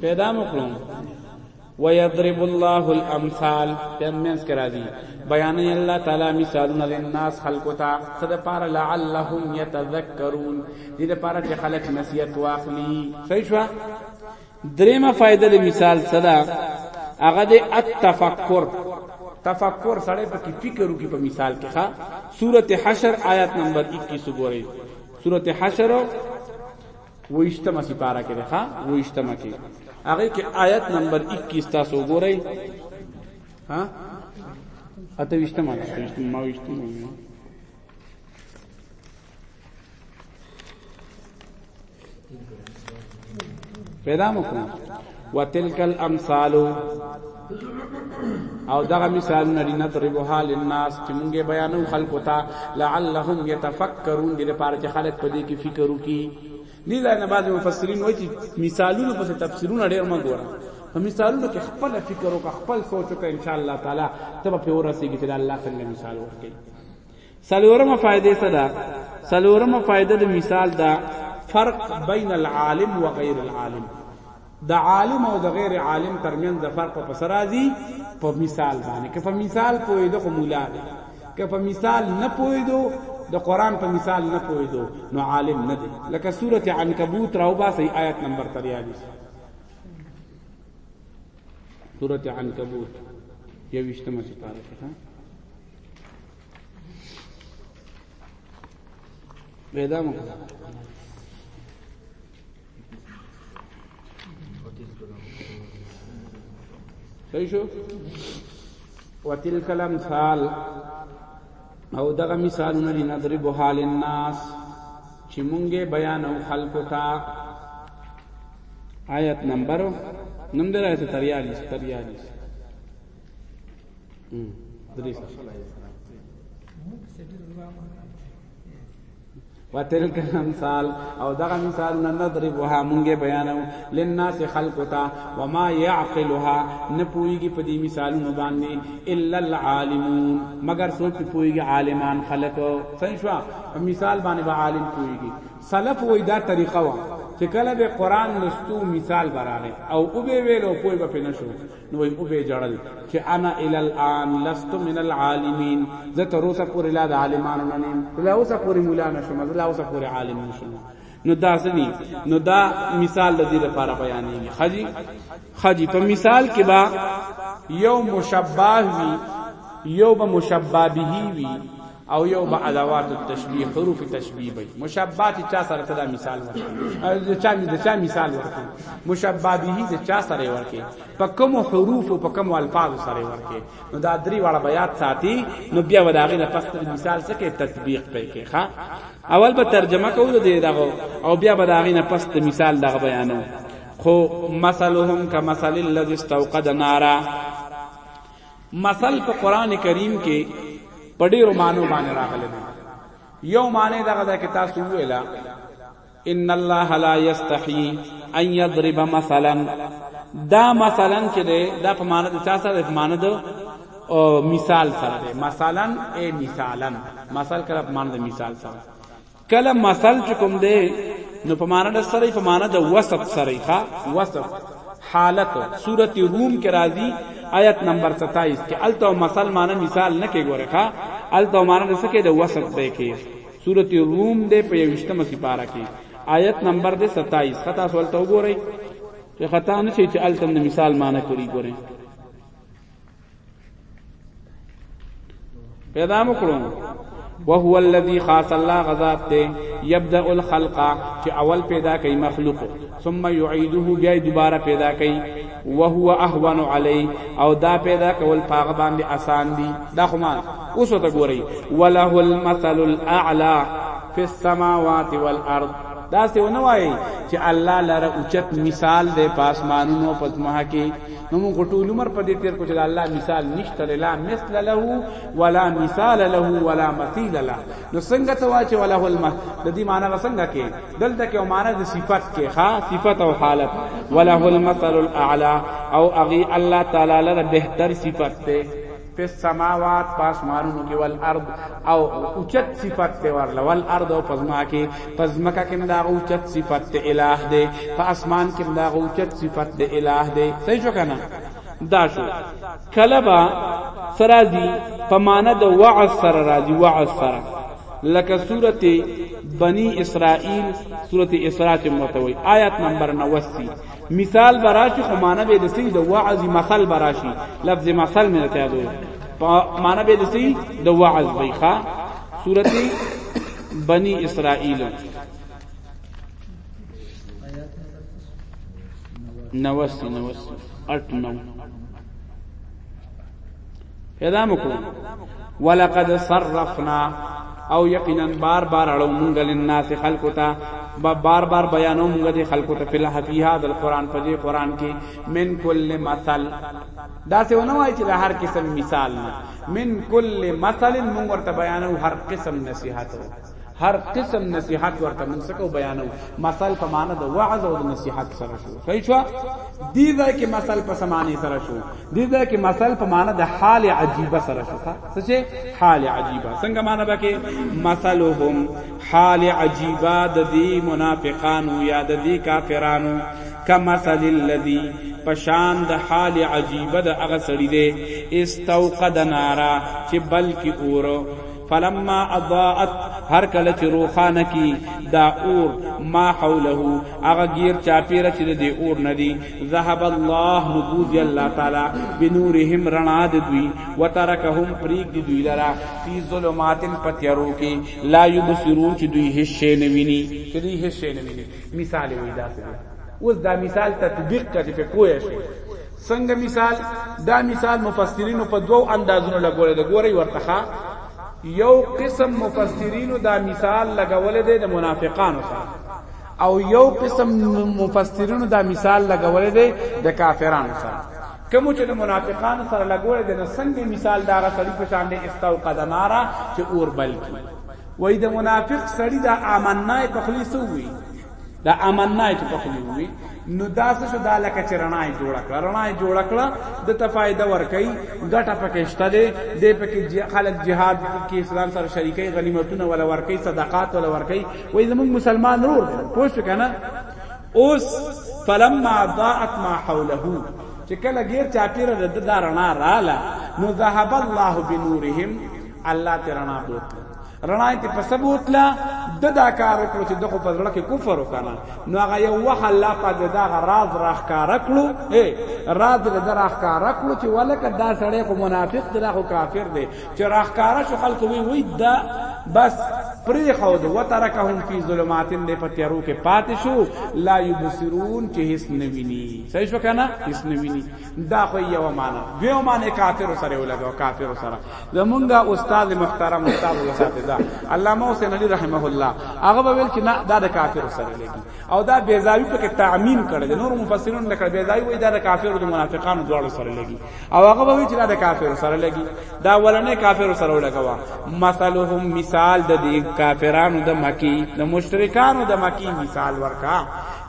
پیدا مکړو ويضرب الله الامثال تمنس کرا دي بیان الله تعالی مثالونه للناس خلقتا صد پار لعلهم يتذكرون دې لپاره چې خلک نصیحت واخلي صحیح شو دریمه فائدہ د مثال صدا هغه د التفکر تفکر سره په فکر وکي په مثال کې ښا سوره حشر آیات نمبر 21 وګورئ سوره حشر ویشتمه سپاره کې ښا ویشتمه کې هغه کې آیت نمبر 21 تاسو وګورئ ها اته ویشتمه ما ویشتمه پیدا مکو وتلک الامثال او دغه مثال نری نضربها للناس چې مونږه بیانو خلکو ته لعلهم يتفکرون دې لپاره چې خلک په دې کې فکر وکړي دې ځای نه بعض مفسرین وایي چې مثالونو په تفسیرونه ډېر ما ګوره په مثالونو کې خپل فکر او خپل سوچ وکړه ان شاء الله تعالی ته په ورسېږي چې الله څنګه مثال ورکړي څلورمه فائده څه ده؟ څلورمه فائده د مثال دا فرق بین العالم و غیر العالم د عالم او د غیر عالم ترمنځ د فرق په سر راځي په مثال باندې که په مثال پوهیدو خو مولا دی که په مثال نه پوهیدو د قران په مثال نه پوهیدو نو عالم نه دی لکه سوره عنکبوت راو باسي آیت نمبر 43 سوره عنکبوت یوشتمه سپاره پیدا مو صحیح شو وتلک الامثال او دغه مثالونه دي نضرب حال الناس چې مونږه بیان او خلق تا آیت نمبر نمبر آیت 43 43 درې وتلک الامثال او دغه مثال نه نضربها مونږه بیانو للناس خلقتا وما يعقلها نه پويږي په دې مثالونو باندې الا العالمون مگر څوک پويږي عالمان خلق صحیح شو په مثال باندې به عالم پويږي سلف وې دا طریقه وا چې کله به قران لستو مثال براغه او او به ویلو پوي به پنه شو نو وی او به جړل چې انا ال الان لست من العالمین زه تر اوسه پورې لا د عالمانو نه نیم لا اوسه پورې مولا نشم زه لا اوسه پورې عالم نشم نو دا سني نو دا مثال د دې لپاره بیانېږي خجی خجی په مثال کې با یو مشبہ وی یو به مشبہ به وی او یو به ادوات التشبیه حروف تشبیه وي مشبات چا سره ته دا مثال ورکړي چا د چا مثال ورکړي مشبه به د چا سره ورکړي په کوم حروف او په کوم الفاظ سره ورکړي نو دا درې واړه بیات ساتي نو بیا وداغې نه پس مثال سکه تطبیق پې کې ښا اول به ترجمه کوو د دغه او بیا به داغې نه پس مثال دغه بیانو خو مثلهم کمثل الذي استوقد نارا مثل په قران کریم کې په ډیرو معنی باندې راغلی دی یو معنی دغه د کتاب سو ویلا ان الله لا یستحی ان یضرب مثلا دا مثلا چې ده دا په معنی د چا سره په معنی ده او مثال سره ده مثلا ای مثالا مثال کړه په معنی د مثال سره کله مثل چې کوم دی نو په معنا د سره په معنا د وصف سره ښا وصف حالت سورت روم کې راځي آیت نمبر 27 کې الته مثل معنا مثال نه کې ګوره ښا الته معنا د سکه د وصف دی کې سورت روم دې په یوشتمه سپاره کې آیت نمبر دې 27 خطا سوال ته وګورئ چې خطا نه شي چې الته مثال معنا کوي ګوره پیدا مکړو وهو الذي خاص الله غذاب ته يبدا الخلق چې اول پیدا کوي مخلوق ثم يعيده بیا دوباره پیدا کوي وهو اهون علي او دا پیدا کول پاغه باندې آسان دي دا خو ما اوس ته ګوري وله المثل الاعلى في السماوات والارض دا څه ونه وایي چې الله لره اوچت مثال دی پاسمانونو پسمه کې نو موږ خو ټول عمر په دې تیر کو چې د الله مثال نشته لا مثل له ولا مثال له ولا مثيل له نو څنګه ته واچې ولا هو الم د دې معنی څنګه کې دلته کې معنی د صفت کې ها صفت او حالت ولا هو المثل الاعلى او اغي الله تعالی له بهتر صفت ته فی السماوات پاسمانونو کې ول ارض او اوچت صفت ته ورل ول ارض او پزما کې پزمکه کې دا اوچت صفت ته الہ دی پاسمان کې دا اوچت صفت ته الہ دی صحیح شو کنه دا شو کلبا سرازی پمانه د وعص سره راځي وعص سره لکه سورته بنی اسرائیل سورته اسراء چې مرتوی آیات نمبر 89 مثال براشی خو معنی به د سری د وعظ مثل براشی لفظ مثل مې ته یادو معنی به د سری د وعظ وی ښا سورته بنی اسرائیل نوسی نوسی اٹ نو پیدا مکو ولقد صرفنا او یقینا بار بار اړو مونږ لناس خلق ته با بار بار بیانو مونږ دي خلق ته فل حفیها د قران په دې قران کې من کل مثل دا څه ونه وای چې د هر قسم مثال من کل مثل مونږ ورته بیانو هر قسم نصیحت هر قسم نصيحت ورته موږ سکو بیانو مثال په معنا د وعظ او د نصيحت سره شو صحیح شو دې ځای کې مثال په سمانه سره شو دې ځای کې مثال په معنا د حال عجيبه سره شو څه چې حال عجيبه څنګه معنا بکې مثلهم حال عجيبه د دې منافقانو یا د دې کافرانو کمثل الذي پشان د حال عجیبه د هغه سړی دی استوقد نارا چې بلکې اورو فلما اضاءت هر کله چې روخانه کی دا اور ما حوله هغه غیر چاپیره چې دی اور ندی ذهب الله نبوذ الله تعالی بنورهم رڼا د دوی وترکهم پریک دی دوی لرا فی ظلمات پتیرو کی لا یبصرون چې دوی هیڅ شی نه ویني چې دوی هیڅ شی نه ویني مثال وی داسې اوس دا مثال تطبیق کړه چې په پوهه شي څنګه مثال دا مثال مفسرینو په دوو اندازونو لګولې ده ګوري ورته یو قسم مفسرینو دا مثال لګولې ده د منافقانو سره او یو قسم مفسرینو دا مثال لګولې ده د کافرانو سره کوم چې د منافقانو سره لګولې ده نو څنګه مثال دا غسړي په شان دي استو قدنارا چې اور بلکی وای د منافق سړی دا آمنا په خلیصو وی دا امنا چې په خلی وي نو دا څه شو دا لکه چې رڼا یې جوړ کړه رڼا یې جوړ کړه د ته فائدہ ورکړي ګټه پکې شته دې دې پکې خلک جهاد کې اسلام سره شریکي غنیمتونه ولا ورکړي صدقات ولا ورکړي وای زموږ مسلمان نور پوه شو کنه اوس فلما ضاعت ما حوله چې کله غیر چاپیره د دارنا رااله نو ذهب الله بنورهم الله ترنا بوتل رڼا ته په ثبوت لا د دا کار وکړو چې دغه په ځړه کې کفر وکنه نو هغه یو وه الله پاک دا راز راخکار کړو اے راز د راخکار کړو چې ولکه دا سړی خو منافق دی خو کافر دی چې راخکار شو خلک وی وی دا بس پری خود و ترکهم فی ظلمات دې په تیارو کې پاتې شو لا یبصرون چې هیڅ نه ویني صحیح شو کنه هیڅ نه ویني دا خو یو معنا دیو معنی کافر سره ولګو کافر سره زمونږه استاد محترم استاد الاساتذه علامه حسین علی رحمه الله هغه ویل چې نه دا د کافر سره لګي او دا بیزاوی په تعمیم کړي د نور مفسرین نه کړي بیزاوی وای دا د کافر او د منافقانو دواړو سره لګي او هغه وایي چې دا د کافر سره لګي دا ولنه کافر سره لګوا مثلهم مثال د دې کافرانو د مکی د مشرکانو د مکی مثال ورکا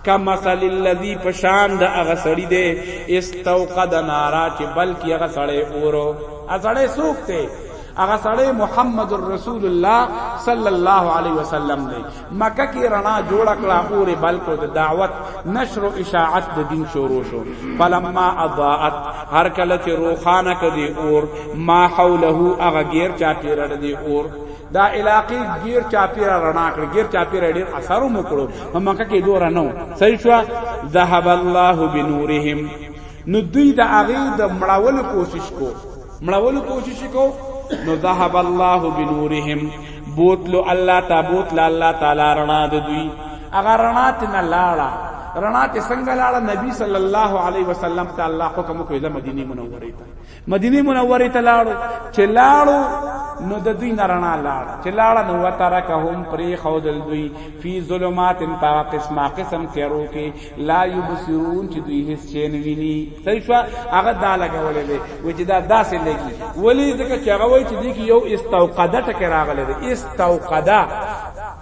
کمثل الذی پشان د هغه سړی دی استوقد نارا چې بلکې هغه سړی اورو اسړې سوق ته هغه سړی محمد رسول الله صلی الله علیه وسلم دی مکه کې رڼا جوړ کړه اورې بلکو د دعوت نشر او اشاعت د دین شروع شو فلما اضاءت هر کله چې روخانه کدي اور ما حوله هغه غیر چا پیرړ دی اور دا علاقې غیر چاپیره رڼا کړ غیر چاپیره ډیر اثر مو کړو مکه کې دور نه صحیح شو ذهب الله بنورهم نو دوی د هغه د مړولو کوشش کو مړولو کوشش کو نو ذهب الله بنورهم بوتلو الله تا بوتل الله تعالی رڼا د دوی هغه رڼا ته نه لاړه رڼا ته څنګه لاړه نبی صلی الله علیه وسلم ته الله حکم کوي د مدینه منوره ته مدینه منوره ته لاړو چې لاړو نو د دوی نرنا لاړ چې لاړ نو وترکهم پری خودل دوی فی ظلمات پا قسمه قسم تیرو کې لا یبصرون چې دوی هیڅ شی نه ویني صحیح شو هغه دا لګولې دی و چې دا داسې لګي ولی ځکه چې هغه وایي چې دی کې یو استوقده ټکراغله دی استوقده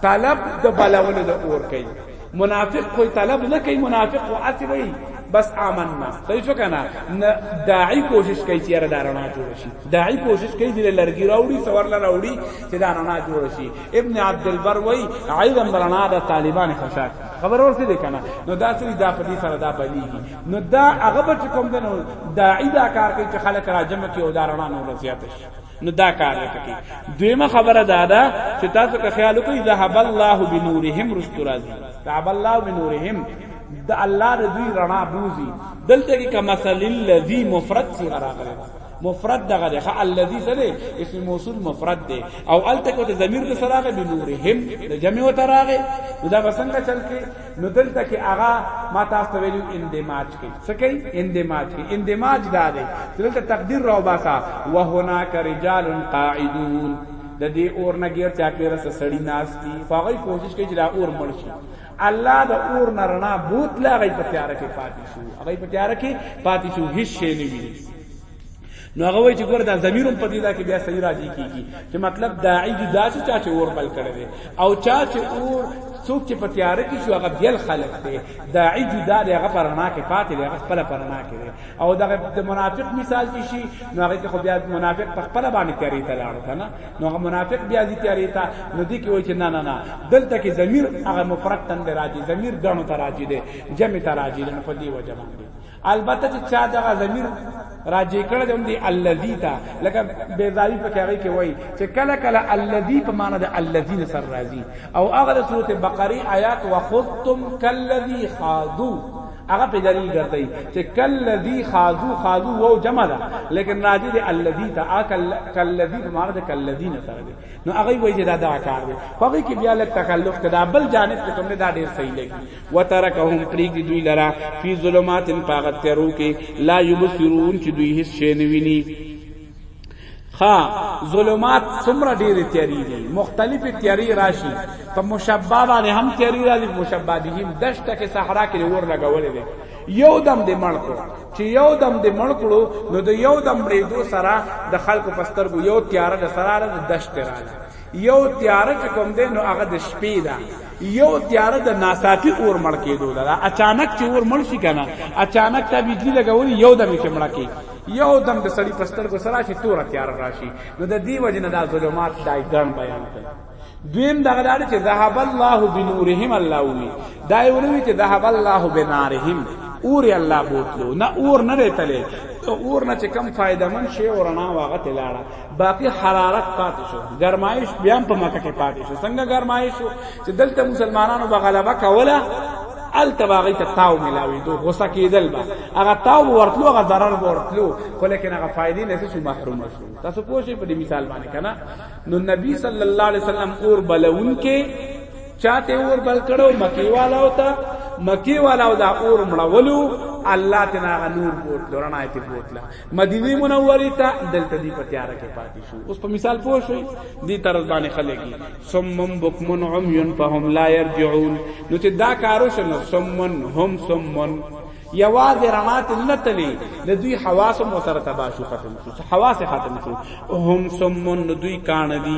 طلب د بلولو د اور کوي منافق کوئی طلب نه کوي منافق خو اسی وي بس آمنا صحیح شو کنه داعی کوشش کوي چې را دارنا جوړ شي داعی کوشش کوي چې لرګي راوړي څور لره راوړي چې دارنا جوړ شي ابن عبد البر وای علم رڼا د طالبان خشاک خبر ورته دي کنه نو دا سری دا په دې سره دا بلیږي نو دا هغه به کوم دنو داعی دا کار کوي چې خلک راجم کوي او دارنا نور زیات شي نو دا کار نه کوي دویمه خبره دا ده چې تاسو که خیال وکړئ ذهب الله بنورهم رستورازی ذهب الله بنورهم د الله د دوی رڼا بوزي دلته کې کمثل الذی مفرد سی راغلی مفرد دغه ده الذی سره اسم موصول مفرد ده او الته کو ته ضمیر د سراغه بنورهم د جمع وتراغه دا بسنګ چل کې نو دلته کې هغه ما تاسو ته ویلو اندماج کې څه کوي اندماج کې اندماج دا دی دلته تقدیر راو باسا وهناک رجال قاعدون د دې اور نه غیر چا پیره سړی ناس کی فغی کوشش کوي چې دا اور مړ شي الله د اور نه رڼا بوت لا غي په تیار کې پاتې شو هغه په تیار کې پاتې شو هیڅ شی نه ویني نو هغه وایي چې ګوره دا ضمیر هم په دې ځای کې بیا صحیح راځي کیږي چې مطلب داعي دي داسې چا چې اور بل کړی دی او چا چې اور څوک چې په تیاره کې شو هغه بیل خلق دی داعي جدا دی هغه پر رڼا کې پاتې دی هغه خپل پر رڼا کې دی او دغه د منافق مثال کې شي نو هغه کې خو بیا منافق په خپل باندې تیارې ته لاړ کنه نو هغه منافق بیا دې تیارې ته نو دې کې وایي چې نه نه نه دلته کې ضمیر هغه مفرد تن راځي ضمیر دانو ته راځي دی جمع ته راځي نو په دې وجه باندې البته چې چا دغه ضمیر راجع کړه دوم دی الذی تا لکه بیزاری په کاری کې وای چې کله کله الذی په معنی د الذین سر راضی او هغه د سورته بقره آیات وخذتم کلذی خاضو هغه په دلیل ګرځي چې کلذی خاضو خاضو وو جمع ده لیکن راضی دی الذی تا اکل کلذی په معنی د کلذین سره دی نو هغه وایي چې دا دا کار دی په کې بیا لک تکلف کړه بل جانب ته کوم دا ډیر صحیح لګي وترکهم پریګ دی دوی لرا فی ظلمات پاغت تیرو کې لا یبصرون چې دوی هیڅ شی نه ویني خا ظلمات څومره ډېر تیاری دي مختلف تیاری راشي په مشبہ باندې هم تیاری راځي مشبہ به هم دشت کې صحرا کې ور لګولې دي یو دم دې مړ کړو چې یو دم دې مړ کړو نو د یو دم ریدو سره د خلکو پسترګو یو تیار د سره د دشت راځي یو تیاره چې کوم دی نو هغه د شپې ده یو تیاره د ناڅاپي اور مړ کېدو ده اچانک چې اور مړ شي کنه اچانک ته بجلی لګول یو دم کې مړ کی یو دم د سړی پستر کو سره شي تور تیاره راشي نو د دې وجنه د ظلمات دای ګڼ بیان کړي دویم دغه دار چې ذهب الله بنورهم الله وی دا وروي چې ذهب الله بنارهم اور الله بوتلو نه اور نه رتلې اور نه چې کم فائدہ من شی ورنا واغه تلاړه باقی حرارت پاتې شو گرمایش بیا په مکه کې پاتې شو څنګه گرمایش شو چې دلته مسلمانانو به غلبه کوله الته باغی ته تاو ملاوي دو غوسه کېدل با هغه تاو ورتلو هغه ضرر ورتلو خو لیکن هغه فائدې نه څه محروم شو تاسو پوه شئ په دې مثال باندې کنه نو نبی صلی الله علیه وسلم اور بلون کې چاته اور بل کړو مکی والا ہوتا مکی والا دا اور مړولو الله تنا نور بوت لرنا ایت بوتلا مدینه منوره ته دلته دی په تیار کې پاتې شو اوس په مثال پوه شئ دی طرز باندې خلګي سمم بکمن عمي فهم لا يرجعون نو چې دا کارو شنو سمن هم سمن یواز رمات نتلی د دوی حواس مو سره تباشو ختم شو حواس ختم شو هم سمن دوی کان دي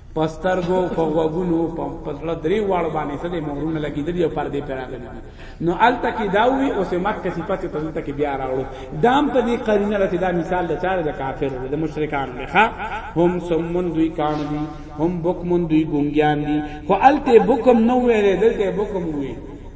په سترګو په غوګونو په پسړه درې واړو باندې څه دې مهرونه لګیدلې او پردې پر راغلي نو الته کې دا وی او سه مکه صفات په دلته کې بیا راوړو دام په دې قرینه لته دا مثال د چاره د کافر د مشرکان نه ښا هم سمون دوی کان دي هم بوکمون دوی ګونګیان دي خو الته بوکم نو ویلې دلته بوکم وی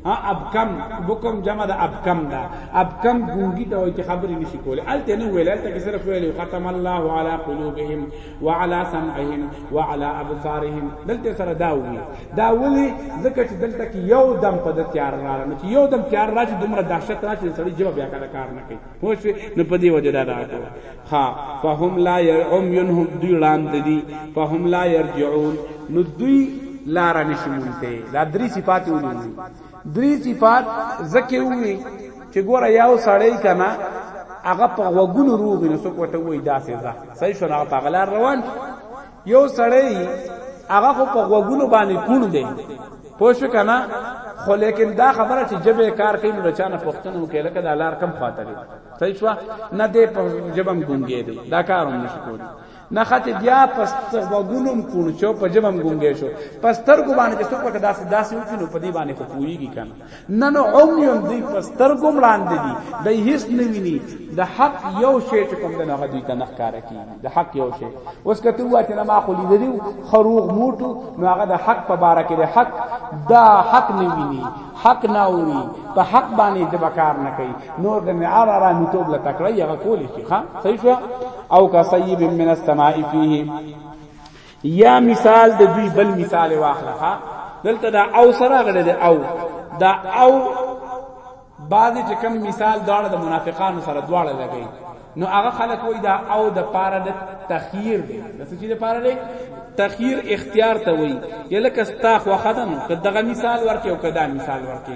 ها ابکم بکم جمع د ابکم دا ابکم ګونګی ته وای چې خبرې نشي کولای الته نو ویل الته کې صرف ویل ختم الله علی قلوبهم وعلى سمعهم وعلى ابصارهم دلته سره دا وی دا ولی ځکه چې دلته کې یو دم په د تیار راغله نو چې یو دم تیار راځي دومره دهشت راځي سړی جواب بیا کار کار نه کوي پوه شو نو په دې وجه دا راکو ها فهم لا يعم ينهم دوی لاند دي فهم لا يرجعون نو دوی لار نشمونته دا درې صفات ولولي دري صفات زکه وي چې ګوره یو سړی کنا هغه په وګونو روغ نه سو کوته وای داسې ځه صحیح شو هغه په غلار روان یو سړی هغه خو په وګونو باندې کون دی پوښ کنا خو لیکن دا خبره چې جبه کار کوي نو چانه پښتنو کې لکه د لار کم خاطر صحیح شو نه دې په جبم ګونګې دی دا کاروم نشو کولی نه خاطر بیا پست وګونم کونو چو په جبم ګونګې شو پستر ګو باندې چې څوک داس داس یو کینو په دې باندې خو پوریږي کنه نه نو عم یو دې پستر ګوم لاندې دي د هیڅ نه ویني د حق یو شی چې کوم د نه غدي ته نخ کار کوي د حق یو شی اوس کته وای چې ما خو لیدلی خروغ موټو نو هغه د حق په باره کې د حق دا حق نه ویني حق نه اوري په حق باندې د بکار نه کوي نور د نه ار ارامي توب لټکړی هغه کولی شي ها صحیح او کسیب من السماء فيه یا مثال د دوی بل مثال واخلها دلته دا او سره غړي دی او دا او بعضی چې کم مثال داړه د منافقانو سره دواړه لګي نو هغه خلک وای دا او د پاره د تخیر دی د څه چې د پاره دی تخیر اختیار ته وای یلکه ستا خو خدانو که دغه مثال ورکې او کدا مثال ورکې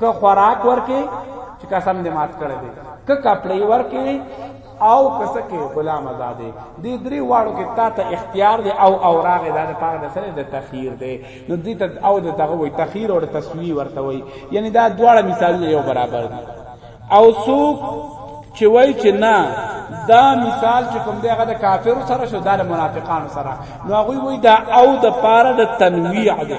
که خوراک ورکې چې قسم دې مات کړی دی که کپړې ورکې او کسه کې غلام آزادې دې درې واړو کې تا ته اختیار دی او اوراغ دا د پاره د سره د تخیر دی نو دې ته او د دغه وي تخیر او تسوی ورته وي یعنی دا دواړه مثالونه یو برابر دي او څوک چې وای چې نه دا مثال چې کوم دی هغه د کافر سره شو دا د منافقانو سره نو هغه وای دا او د پاره د تنویع دی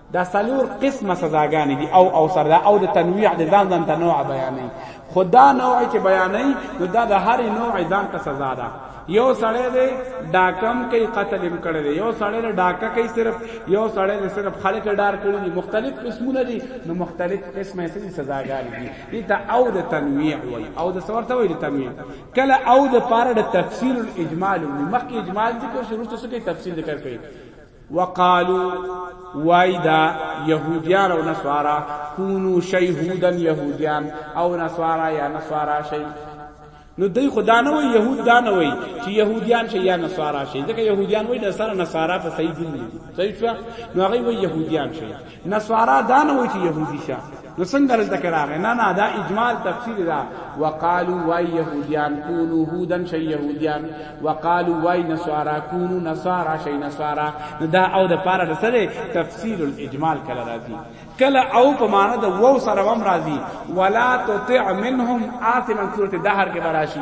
دا سلور قسمه سزاګانې دي او او سره او د تنویع د ځان ځان ته نوع بیانې خدا نوع چې بیانې نو دا د هر نوع ځان ته سزا ده یو سړی دی ډاکم کوي قتل هم کړی دی یو سړی دی ډاکه کوي صرف یو سړی دی صرف خلک ډار کړی دي مختلف قسمونه دي نو مختلف قسمه سزا سزاګانې دي دي ته او د تنویع وای او د سور ته وای د تنویع کله او د پاره د تفسیر الاجمال مخکې اجمال ذکر شروع څه کوي تفسیر ذکر کوي وقالو وای دا يهوديان او نصارا کونو شيهودن يهوديان او نصارا یا نصارا شي نو دوی خدا نه وي يهود دا نه وي چې يهوديان شي یا نصارا شي ځکه يهوديان وي د سره نصارا په صحیح دین نه صحیح شو نو هغه وي يهوديان شي نسوارا دا نه وای چې يهودي شه نو څنګه دلته کې راغی نه نه دا اجمال تفسیر دا وقالو وای يهوديان کونو هودن شي يهوديان وقالو وای نسوارا کونو نسارا شي نسارا دا او د پاره د سره تفسیر الاجمال کله راځي کله او په معنا د وو سره هم راځي ولا تطع منهم آثما سورته دهر کې براشي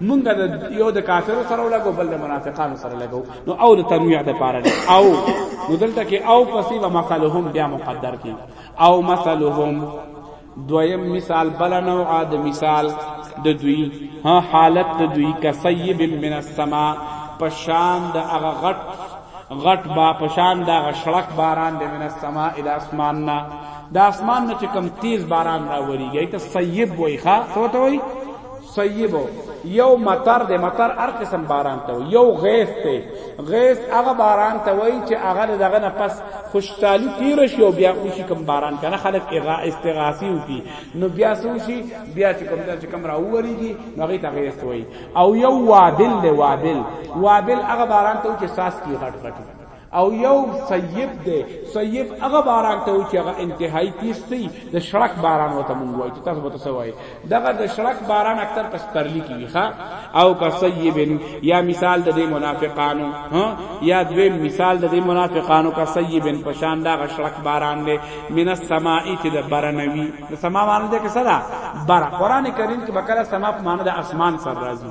مونږ د یو د کافرو سره لګو بل د منافقانو سره لګو نو او د تنویع د پاره دی او نو دلته کې او پسې و مثلهم بیا مقدر کی او مثلهم دویم مثال بل نوع د مثال د دوی ها حالت د دوی کسیب من السما پشان د هغه غټ غټ با پشان د هغه شړک باران د من السما ال اسمان نا د اسمان نه چې کم تیز باران راوړيږي ته سیب وای ښا سوته وای صیب یو مطر د مطر هر قسم باران ته یو غیث ته غیث هغه باران ته وای چې هغه دغه نه پس خوشحالي تیر شي او بیا وشي کوم باران کنه خلک اغا استغاثي وکي نو بیا سوشي بیا چې کوم چې کوم راووريږي نو هغه ته غیث وای او یو وابل له وابل وابل هغه باران ته چې ساس کی غټ غټ او یو سیب دی سیب هغه باران ته وي چې هغه انتهایی تیز دی د شړک باران وته مونږ وایي چې تاسو به تاسو وایي دغه د شړک باران اکثر په سترلی کې وي ښا او کا سیب یا مثال د دې منافقانو ها یا دوی مثال د دې منافقانو کا سیب په شان دا شړک باران دی من السماء چې د برنوي د سما باندې کې سره بر قران کریم کې بکره سما په معنی د اسمان سره راځي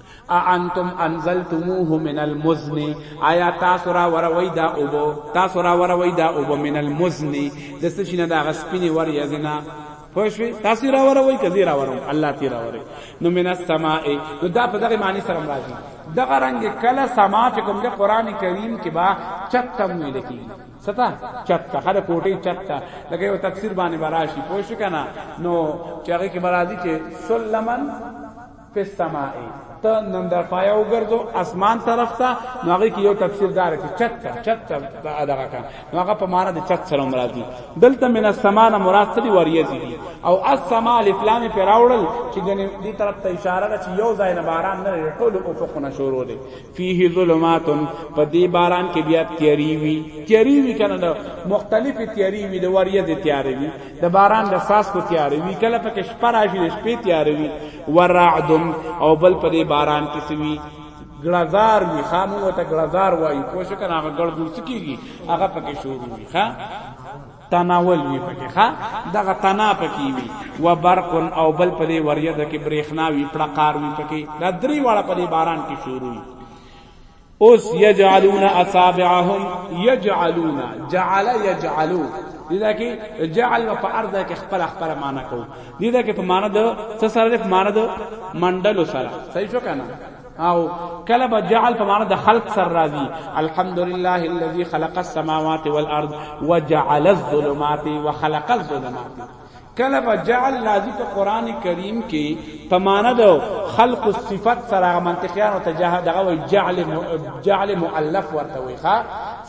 اانتم انزلتموه من المزن آیا تاسو را وروي دا اوبو تاسو را وروي دا اوبو من المزن د څه شي نه دا غسپینی ور یزنا پښوی تاسو را وروي کزی را وروي الله تی را وروي نو من السماء نو دا په دغه معنی سره راځي دغه رنگ کله سما چې کوم د قران کریم کې با چتم ویل کی ستا چتا خد کوټی چتا لکه یو تفسیر باندې براشي پوښ کنا نو چې هغه کې برازي چې سلمن فی السماء ته نن در پایا وګرځو اسمان طرف ته نو هغه کې یو تفسیر دار چې چت ته چت ته اداګه کړه نو هغه په معنا د چت سره مرادي دلته من السماء نه مراد څه دی وریځي دي او السماء الفلام پر راوړل چې ګنې دې طرف ته اشاره ده چې یو ځای نه باران نه ټول افقونه شروع دي فيه ظلمات په دې باران کې بیا تیاری وی تیاری وی کنه دا مختلف تیاری وی د وریځ تیاری وی د باران د ساس کو تیاری وی کله پکې شپه راشي د شپې تیاری وی ورعد او بل په دې باران کې سوي ګړزار وی خامو ته ګړزار وای پوښ کنه هغه ګړ ګړ سکیږي هغه پکې شروع وی ها تناول وی پکې ښا دغه تنا پکې وی و برق او بل پدې وریه د کې برېخنا وی پړقار وی پکې دا درې واړه پدې باران کې شروع وی اوس یجعلون اصابعهم یجعلون جعل یجعلو دیدا کې جعل په ارض کې خپل خپل معنا کو دیدا کې په معنا د څه سره په معنا د منډلو سره صحیح شو کنه او کله به جعل په معنا د خلق سر راضی الحمدلله الذي خلق السماوات والارض وجعل الظلمات وخلق الظلمات کله به جعل لازم په قران کریم کې په معنا د خلق الصفات سره منطقيان او تجاه دغه وی جعل جعل مؤلف ورته وی ښا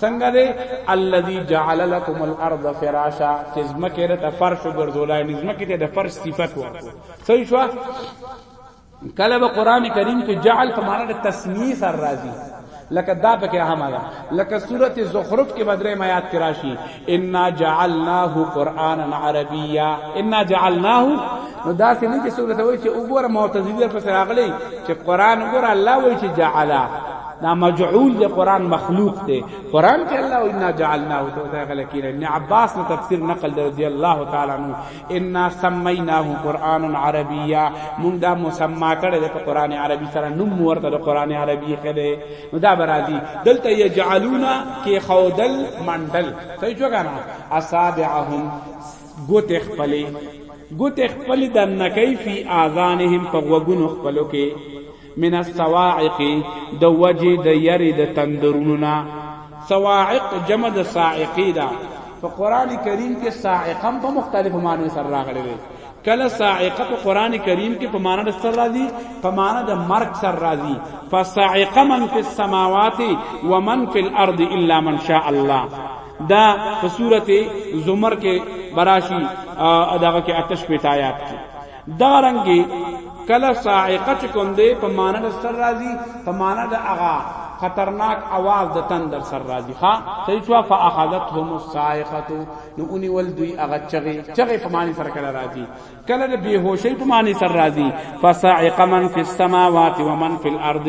څنګه دی الذي جعل لكم الارض فراشا چې زمکه ته فرش ګرځولای نظم کې ته د فرش صفات ورته صحیح شو کله به قران کریم کې جعل په معنا د تسمیه سره راځي لکه دا پکې اهمه ده لکه سورته زخرف کې بدرې میات کې راشي ان جعلناه قرانا عربیا ان جعلناه نو دا څه نه چې سورته وایي چې وګوره معتزله پر راغلي چې قران وګوره الله وایي چې جعلا دا مجعول دی قران مخلوق دی قران کې الله انا جعلناه تو ته غل کینه ابن عباس نو تفسیر نقل دی رضی الله تعالی عنہ انا سمیناه قرآن عربیا مونږ دا مسما کړی د قرآن عربی سره نوم ورته د قرآن عربی کړی نو دا برازي دلته یجعلونا کې خودل منډل صحیح جو کنه اصابعهم ګوت خپلې ګوت خپلې د نکیفی اذانهم په وګونو خپلو کې من الصواعق د وجه د یری د تندرونو نه صواعق جمع د صاعقی ده په قران کریم کې صاعقم په مختلفو معنی سره راغلی دی کله صاعقه په قران کریم کې په معنی د سر راځي په معنی د مرګ سر راځي فصاعق من فی السماوات و من فی الارض الا من شاء الله دا په سورته زمر کې براشي دغه کې آتش پیتایات کې دغه رنګي کله صاعقه چې کوم دی په معنا د سر راځي په معنا د اغا خطرناک आवाज د تندر سر راځي ها صحیح شو فاخذتهم الصاعقه نو اونی ول دوی اغا چغي چغي په معنی سره کله راځي کله د بیهوشي په معنی سر راځي فصاعق من فی السماوات ومن فی الارض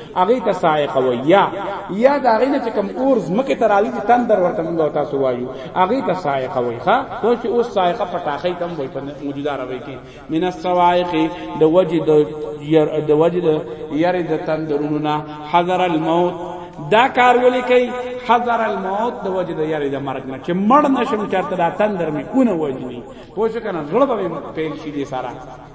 هغه ته سائق وای یا یا دا غینه چې کوم اور زمکه ترالی چې تندر ورته موږ تاسو وایو هغه ته سائق وای ښا نو چې اوس سائق پټاخې تم وای په موجوده راوي کې من السوائق د وجه د ير د وجه د ير د تندرونو نه حذر الموت دا کار ولي کوي حذر الموت د وجه د یاري د مرګ نه چې مړ نشم چرته دا تندر می اونه وجني پوه شو کنه زړه به پیل شي دي سارا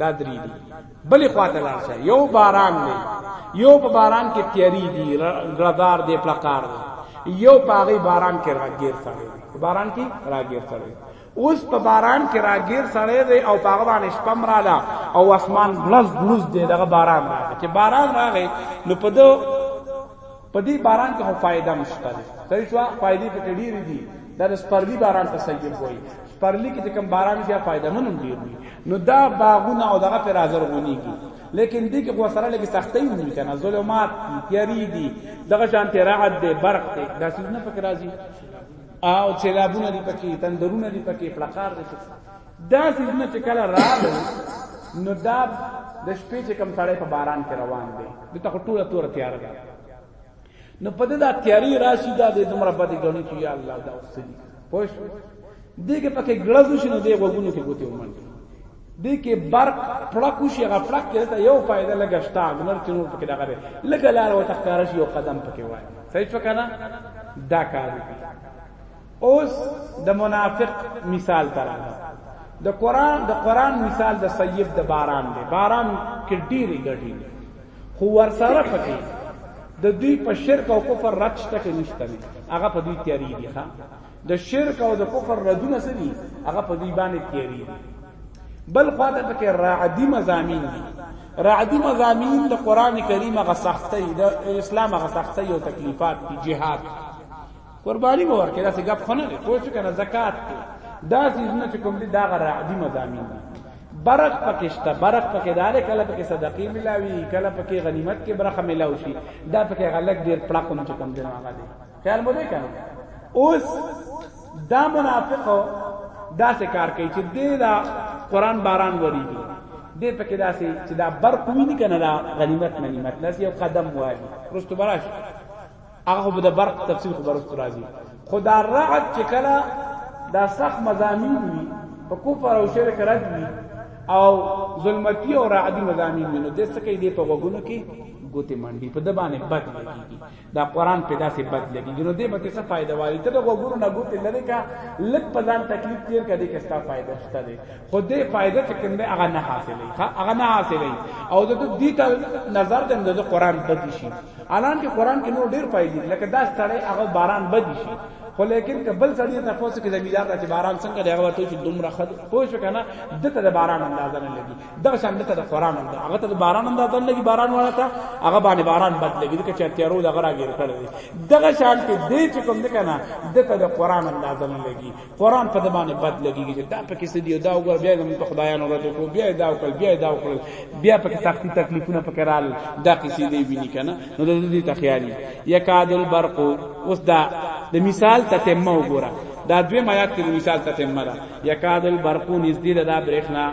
دا درې دي بلې خواته لاړ شه یو باران دی یو په باران کې تیاری دی غدار دی پلکار دی یو په هغه باران کې راګیر سړی په باران کې راګیر سړی اوس په باران کې راګیر سړی دی او په هغه باندې شپه مراله او اسمان بلز بلز دی دغه باران راغی چې باران راغی نو په دو په دې باران کې خو فائدہ مشته ده صحیح شو فائدې په کې ډېرې دي دا د سپرلی باران ته سیب وای سپرلی کې کوم باران بیا فائدہ مند ډیر وي نو دا باغونه او دغه پر حاضر غونیږي لیکن دې کې خو سره لګي سختي وي کنه ظلمات دي تیاری دي دغه شان ته رعد دي برق دي دا څه نه فکر راځي او چلابونه دي پکې تندرونه دي پکې پړقار دي دا سیزونه چې کله راغلل نو دا د شپې چې کم سړی په باران کې روان دی د ته ټوله تور تیار ده نو په دې دا تیاری راشي دا د دومره بده غنو چې یا الله دا وسلی پوه دیګه پکې ګړزو شنو دی وګونو کې ګوتې ومن دی کې برق پړکو شي هغه پړک کې ته یو فائدہ لګښتا نور چې نور پکې دغه لګ لار او تخکار شي یو قدم پکې وای صحیح شو کنه دا کار دی اوس د منافق مثال تراله د قران د قران مثال د سیب د باران دی باران کې ډېری ګټي خو ورسره پکې د دوی په شرک او کفر رد شته کې نشته دي هغه په دوی تیاری دي ښا د شرک او د کفر ردونه څه دي هغه په دوی باندې تیاری دي بل خواته پکې رعدی مزامین دي رعدی مزامین د قران کریم غ سختي د اسلام غ سختي او تکلیفات دي جهاد قرباني به ورکړي داسې ګپ خو نه دی پوه شو که نه زکات دی دا څیزونه چې کوم دي دا هغه رعدي مضامین دي برق پکې شته برق پکې داله کله پکې صدقې ملاوي کله پکې غنیمت کې برخه ملاوي شي دا پکې غلط ډیر پړقم چې کوم دی هغه دی خیال مو دی کنه اوس دا منافق دا څه کار کوي چې دې دا قران باران وریږي دې پکې دا سي چې دا برق ویني کنه دا غنیمت غنیمت نسی او قدم وایي رستو براش هغه خو به د برق تفصیل خو برق راځي خو دا رعد چې کله دا سخت مزامین وي په کفر او شرک رد وي او ظلمتی او رعدی مزامین وي نو د څه کې دی په وګونو کې ګوتې منډي په د باندې بد لګيږي دا قران په داسې بد لګيږي نو دې به څه فائدہ وایي ته د وګونو نه ګوتې لری کا لک په ځان تکلیف تیر کړي کې ستا فائدہ شته دی خو دې فائدہ چې کوم دی هغه نه حاصلې هغه نه حاصلې او د دې نظر د قران بد شي الان کې قران کې نور ډیر پایلی دي لکه دا سړی هغه باران بدی شي خو لیکن که بل سړی ته پوسو کې زمیدار ته باران څنګه دی هغه ته چې دومره خد پوه شو کنه دته د باران اندازه نه لګي دا شان دته د قران اندازه هغه ته د باران اندازه نه لګي باران والا ته هغه باندې باران بد لګي دغه چې تیارو دغه راګیر کړی دغه شان کې دې چې کوم نه کنه دته د قران اندازه نه لګي قران په دمانه بد لګیږي چې دا پکې سدي دا وګور بیا زموږ په خدایانو رد کو بیا دا وکړ بیا دا وکړ بیا پکې سختي تکلیفونه پکې رال دا کیسې دی ویني کنه نو د دې تخیالي یکاد البرق اوس دا د مثال تتمه وګوره دا دوی آیات کې د مثال تتمه ده یکاد البرق نزدې ده برېښنا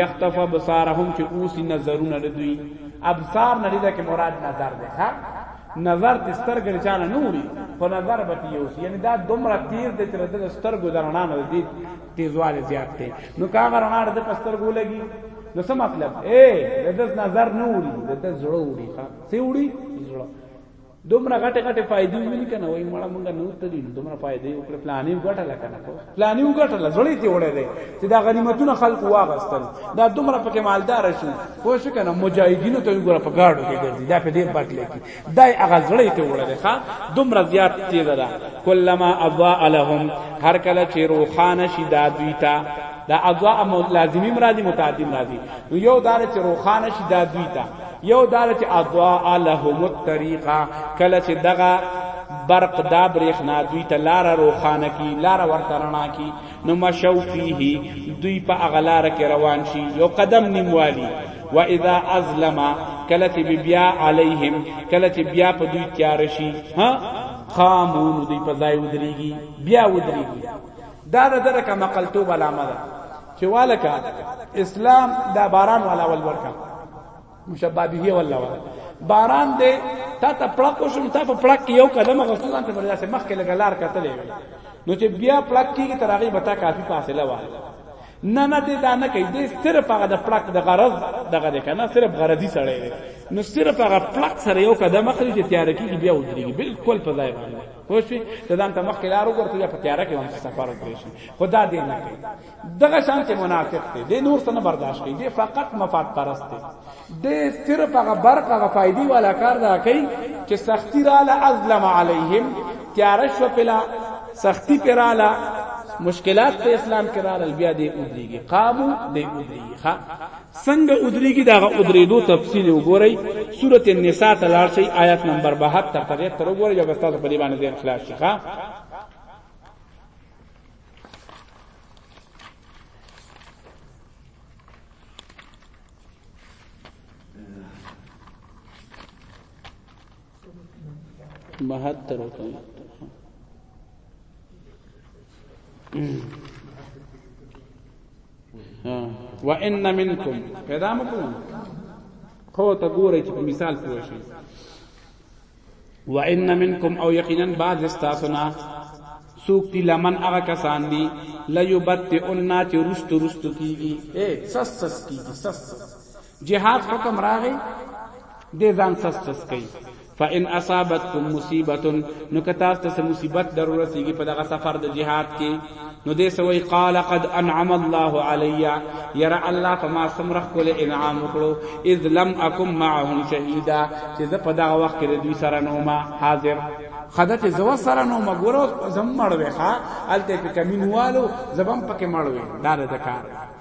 یختف بصارهم چې اوس نظرونه دوی ابصار نه دي کې مراد نظر ده ها نظر ته سترګې نه چانه نه وړي خو نظر به تی اوس یعنی دا دومره تیر دی چې د سترګو درنا نه دی تیزواله زیات دی نو کاغه رڼا د پسترګو لګي نو څه مطلب اے د دې نظر نه وړي د دې زړه وړي ښا څه وړي زړه دومره غټه غټه فائدې ویني کنه وای مړه مونږ نو تللی دومره فائدې وکړه پلانې وګټه لکنه پلاني وګټل زړی ته وړه دی چې دا غنیمتونه خلق واغستل دا دومره پکې مالدار شو خو شو کنه مجاهدینو ته وګوره په گاډو کې ګرځي دا په دې بټ لکی دا هغه زړی ته وړه دی ښا دومره زیات تیز ده کلمہ اضاء لهم هر کله چې روخانه شي دا دوی ته دا اضاء لازمی مرادی متعدی مرادی یو دار چې روخانه شي دا دوی ته یو دا چې اضاء لهم الطريقه کله چې دغه برق دا برېخنا دوی ته لار روخانه کی لار ورته رڼا کی نو مشو فيه دوی په اغلار کې روان شي یو قدم نیموالی و اذا ازلم کله چې بیا علیهم کله چې بیا په دوی تیار شي ها قامون دوی په ځای ودرېږي بیا ودرېږي دا د دغه کمقلتوب علامه ده چې والکه اسلام دا باران والا ول ورکا مشبابه ولا ولا باران دې تا ته پړک وشم تا په پړک یو قدم غوښتل ته ورځه سه مخ کې لګلار کتلې نو چې بیا پړک کې تر هغه بتا کافي فاصله و نه نه دې دا نه کوي دې صرف هغه د پړک د غرض دغه ده کنه صرف غرضي سړی نو صرف هغه پړک سره یو قدم اخلي چې تیار کیږي بیا ودرېږي بالکل په ځای باندې پوه شئ ته ځان ته مخکې لار وګورئ ته په تیاره کې هم سفر وکړئ شي خدا دې نه کوي دغه شان چې منافق دی دې نور څه نه برداشت کوي دې فقط مفاد پرست دی دې صرف هغه برق هغه فائدې والا کار دا کوي چې سختی را لا ازلم علیهم تیاره شو پلا سختی پراله مشکلات په اسلام کې راغلل بیا دې ودریږي قابو دې ودریږي ها څنګه ادریږي دا ادریدو تفصیل وګورئ سوره النساء ته لاړ شئ آیات نمبر 72 تر 73 وګورئ یا بس تاسو په دې باندې ځین خلاص شي ها بهتر وکړي وان منکم پیدا مکو خو ته ګوره چې مثال پوه شي وان منکم او یقینا بعض استاسنا سوک دی لمن هغه کسان دی ليبتئنا چې رست رست کیږي اے سس سس کیږي سس سس جهاد حکم راغی دې ځان سس سس کوي فان اصابتكم مصیبه نو کتا ست مصیبت ضرورت یږي په دغه سفر د جهاد کې نو دې سوي قال قد انعم الله علیا یرا الله فما سمرخ کول انعام وکړو اذ لم اكن معهم شهیدا چې زه په دغه وخت کې دوی سره نو ما حاضر خدته زو سره نو مګورو زم مړوي ها الته په کمینوالو زبم پکې مړوي دا د کار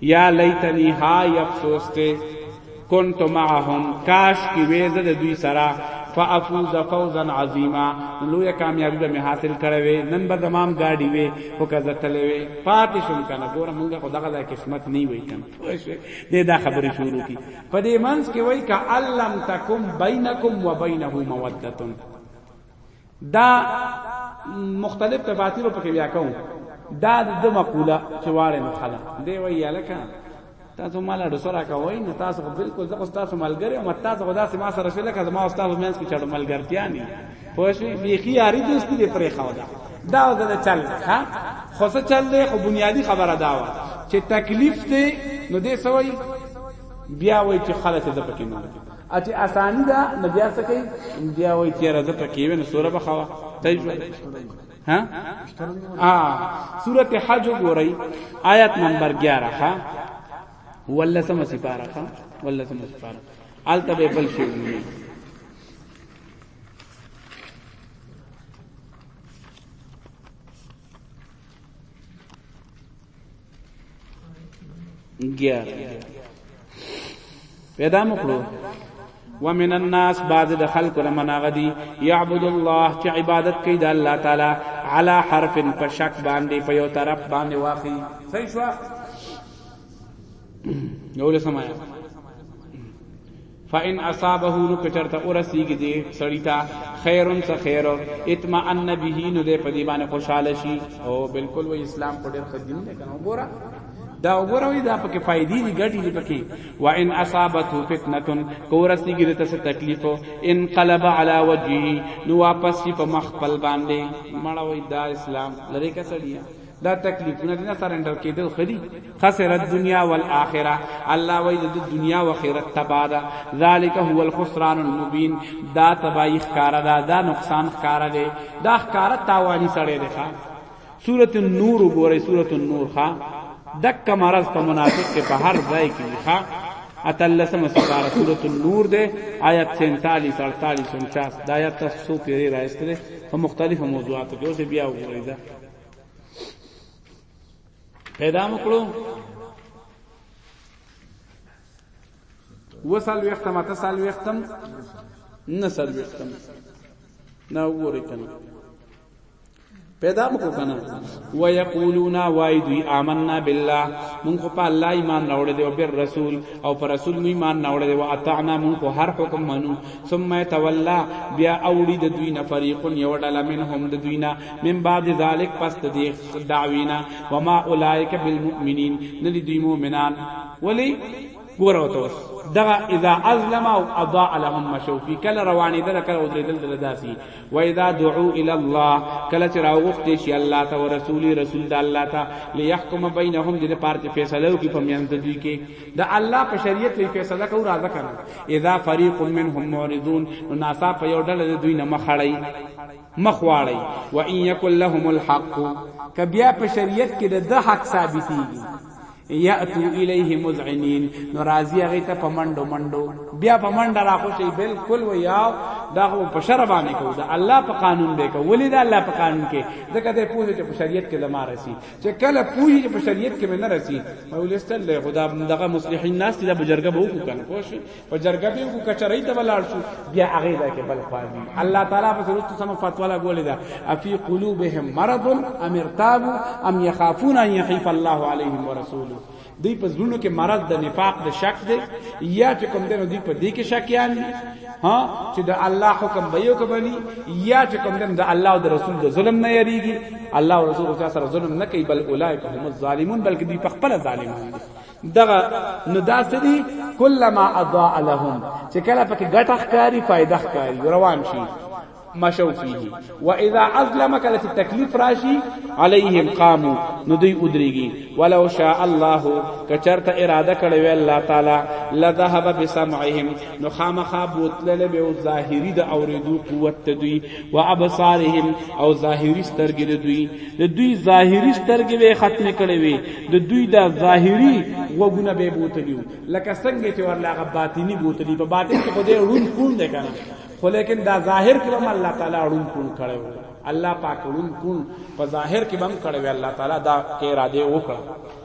یا لیتنی های افسوس ته كنت معهم کاش کی ویزه د دوی سره فافوز فوزا عظیما لوی کامیابی به حاصل کړی وي نن به زمام گاډي وي او کزه تلې وي پاتې شوم کنه ګور مونږ خو دغه د قسمت نه وي کنه دې دا خبرې شروع کی په دې منځ کې وای ک علم تکم بینکم و بینه موده دا مختلف تفاسیر په کې بیا کوم دا د مقوله چې واړې نو خلا دی وی الکه تاسو مال د سره کوي نو تاسو بالکل زه تاسو ملګری او تاسو خدا سي ما سره شل کړه ما استاد مینس کې چړ ملګرتیا نه پوه شئ بیخي یاري دوستي دې پرې خو دا دا زنه چل ها خو څه چل دی خو بنیادی خبره دا و چې تکلیف ته نو دې سوي بیا وای چې خلک زه پکې نه اچې اسانی دا نو بیا څه کوي بیا وایي چې راځه پکې ونه سوره بخوا تای شو ها ا سوره حج ګورئ آیت نمبر 11 ها ولسم سپاره ها ولسم سپاره الته به بل شي ګیار پیدا مکړو ومن الناس بعض د خلق لمن غدي يعبد الله چې عبادت کوي د الله تعالی على حرف په شک باندې په یو طرف باندې واقعي صحیح شو یو لسمه فان اصابه نو کچرته ورسیږي دې سړی ته خیرن څه خیر اطمئن به نو دې په دې باندې خوشاله شي او بالکل وای اسلام په ډېر خدین نه کنه وګوره دا وګوره وای دا پکې فائدې دي ګټې دي پکې و ان اصابته فتنه کورسیږي دې ته څه تکلیف انقلب علی وجهه نو واپس په مخ پل باندې مړ وای دا اسلام لری کسړیا دا تکلیفونه نه سرندر کېدل خدي خسرت دنیا والآخرة الله وای د دنیا او آخرت تبا ده ذالک هو الخسران المبین دا تبای ښکارا دا دا نقصان ښکارا ده دا ښکارا تاوانی سره ده سورۃ النور وګوره سورۃ النور ښا دک مرض په منافق کې په هر ځای کې ښا اتلسم سپارہ سورۃ النور دے آیت 47 48 49 دا آیت تاسو پیری راځته په مختلفو موضوعاتو کې اوس بیا وګورئ پیدا مکړو وسال وختم اته سال وختم نه سال وختم نه وګورئ کنه پیدا مکو کنه و یقولون وای دوی آمنا بالله مون خو په الله ایمان راوړې دی او پر رسول او پر رسول مو ایمان راوړې دی او اطعنا مون خو هر حکم منو ثم تولا بیا اوړي د دوی نه فریق یو ډله منهم د دوی نه من بعد ذلك پس دې دعوینا وما اولئک بالمؤمنین ندی دوی مؤمنان ولی ګور او توس دغه اذا ازلم او اضاع لهم مشو فی کل روانې دل کل او درې دل دل داسي و اذا دعو الى الله کله چې راوغخت شي الله ته او رسول رسول د الله ته ليحكم بينهم دې پارت فیصله وکي په میان د دوی کې د الله په شریعت کې فیصله کو راځه کنه اذا فريق منهم معرضون نو ناصاب په یو ډله دوی نه مخړی مخواړی و ان یکل لهم الحق کبیا په شریعت کې د ده حق ثابتېږي یاتو الیه مذعنین نو راضی هغه ته پمنډو منډو بیا پمنډه را خوشی بالکل و یا دا خو په شر باندې کو دا الله په قانون دی کو ولید الله په قانون کې ځکه ته پوهه چې په شریعت کې لمه رسی چې کله پوهه چې په شریعت کې نه رسی مولستل له خدا دغه مصلحین ناس دې بجرګه به وکړي کنه خوش په جرګه به کو کچرای ته ولاړ شو بیا هغه ځای کې بل خوازي الله تعالی په ضرورت سم فتوا لا ګولې ده افي قلوبهم مرض ام ارتابوا ام يخافون ان يخيف الله عليهم ورسوله دوی په زړونو کې مرض د نفاق د شک دی یا چې کوم دنو دوی په دې کې شکیان دي ها چې د الله حکم به یو کبني یا چې کوم دنو د الله او د رسول د ظلم نه یریږي الله او رسول سره ظلم نه کوي بل اولایک هم الظالمون بلکې دوی په خپل ظالمان دي دغه نو دا سری کلمہ اضاء لهم چې کله پکې ګټه ښکاری فائدہ ښکاری روان شي مشو فيه واذا اظلم کله چې تکلیف راشي عليهم قاموا نو دوی ودرېږي ولو شاء الله کچرته اراده کړې وی الله تعالی لذهب بسمعهم نو خامخا بوتلل به ظاهری د اوریدو قوت دوی و ابصارهم او ظاهری سترګې د دوی د دوی ظاهری سترګې به ختم کړي وي د دوی د ظاهری وګونه به بوتلی لکه څنګه چې ورلا غباتینی بوتلی په باطن کې خدای رون کول نه کنه خو لیکن دا ظاهر کې هم الله تعالی رون کول کړي الله پاک رون کول په ظاهر کې هم کړي الله تعالی دا اراده وکړه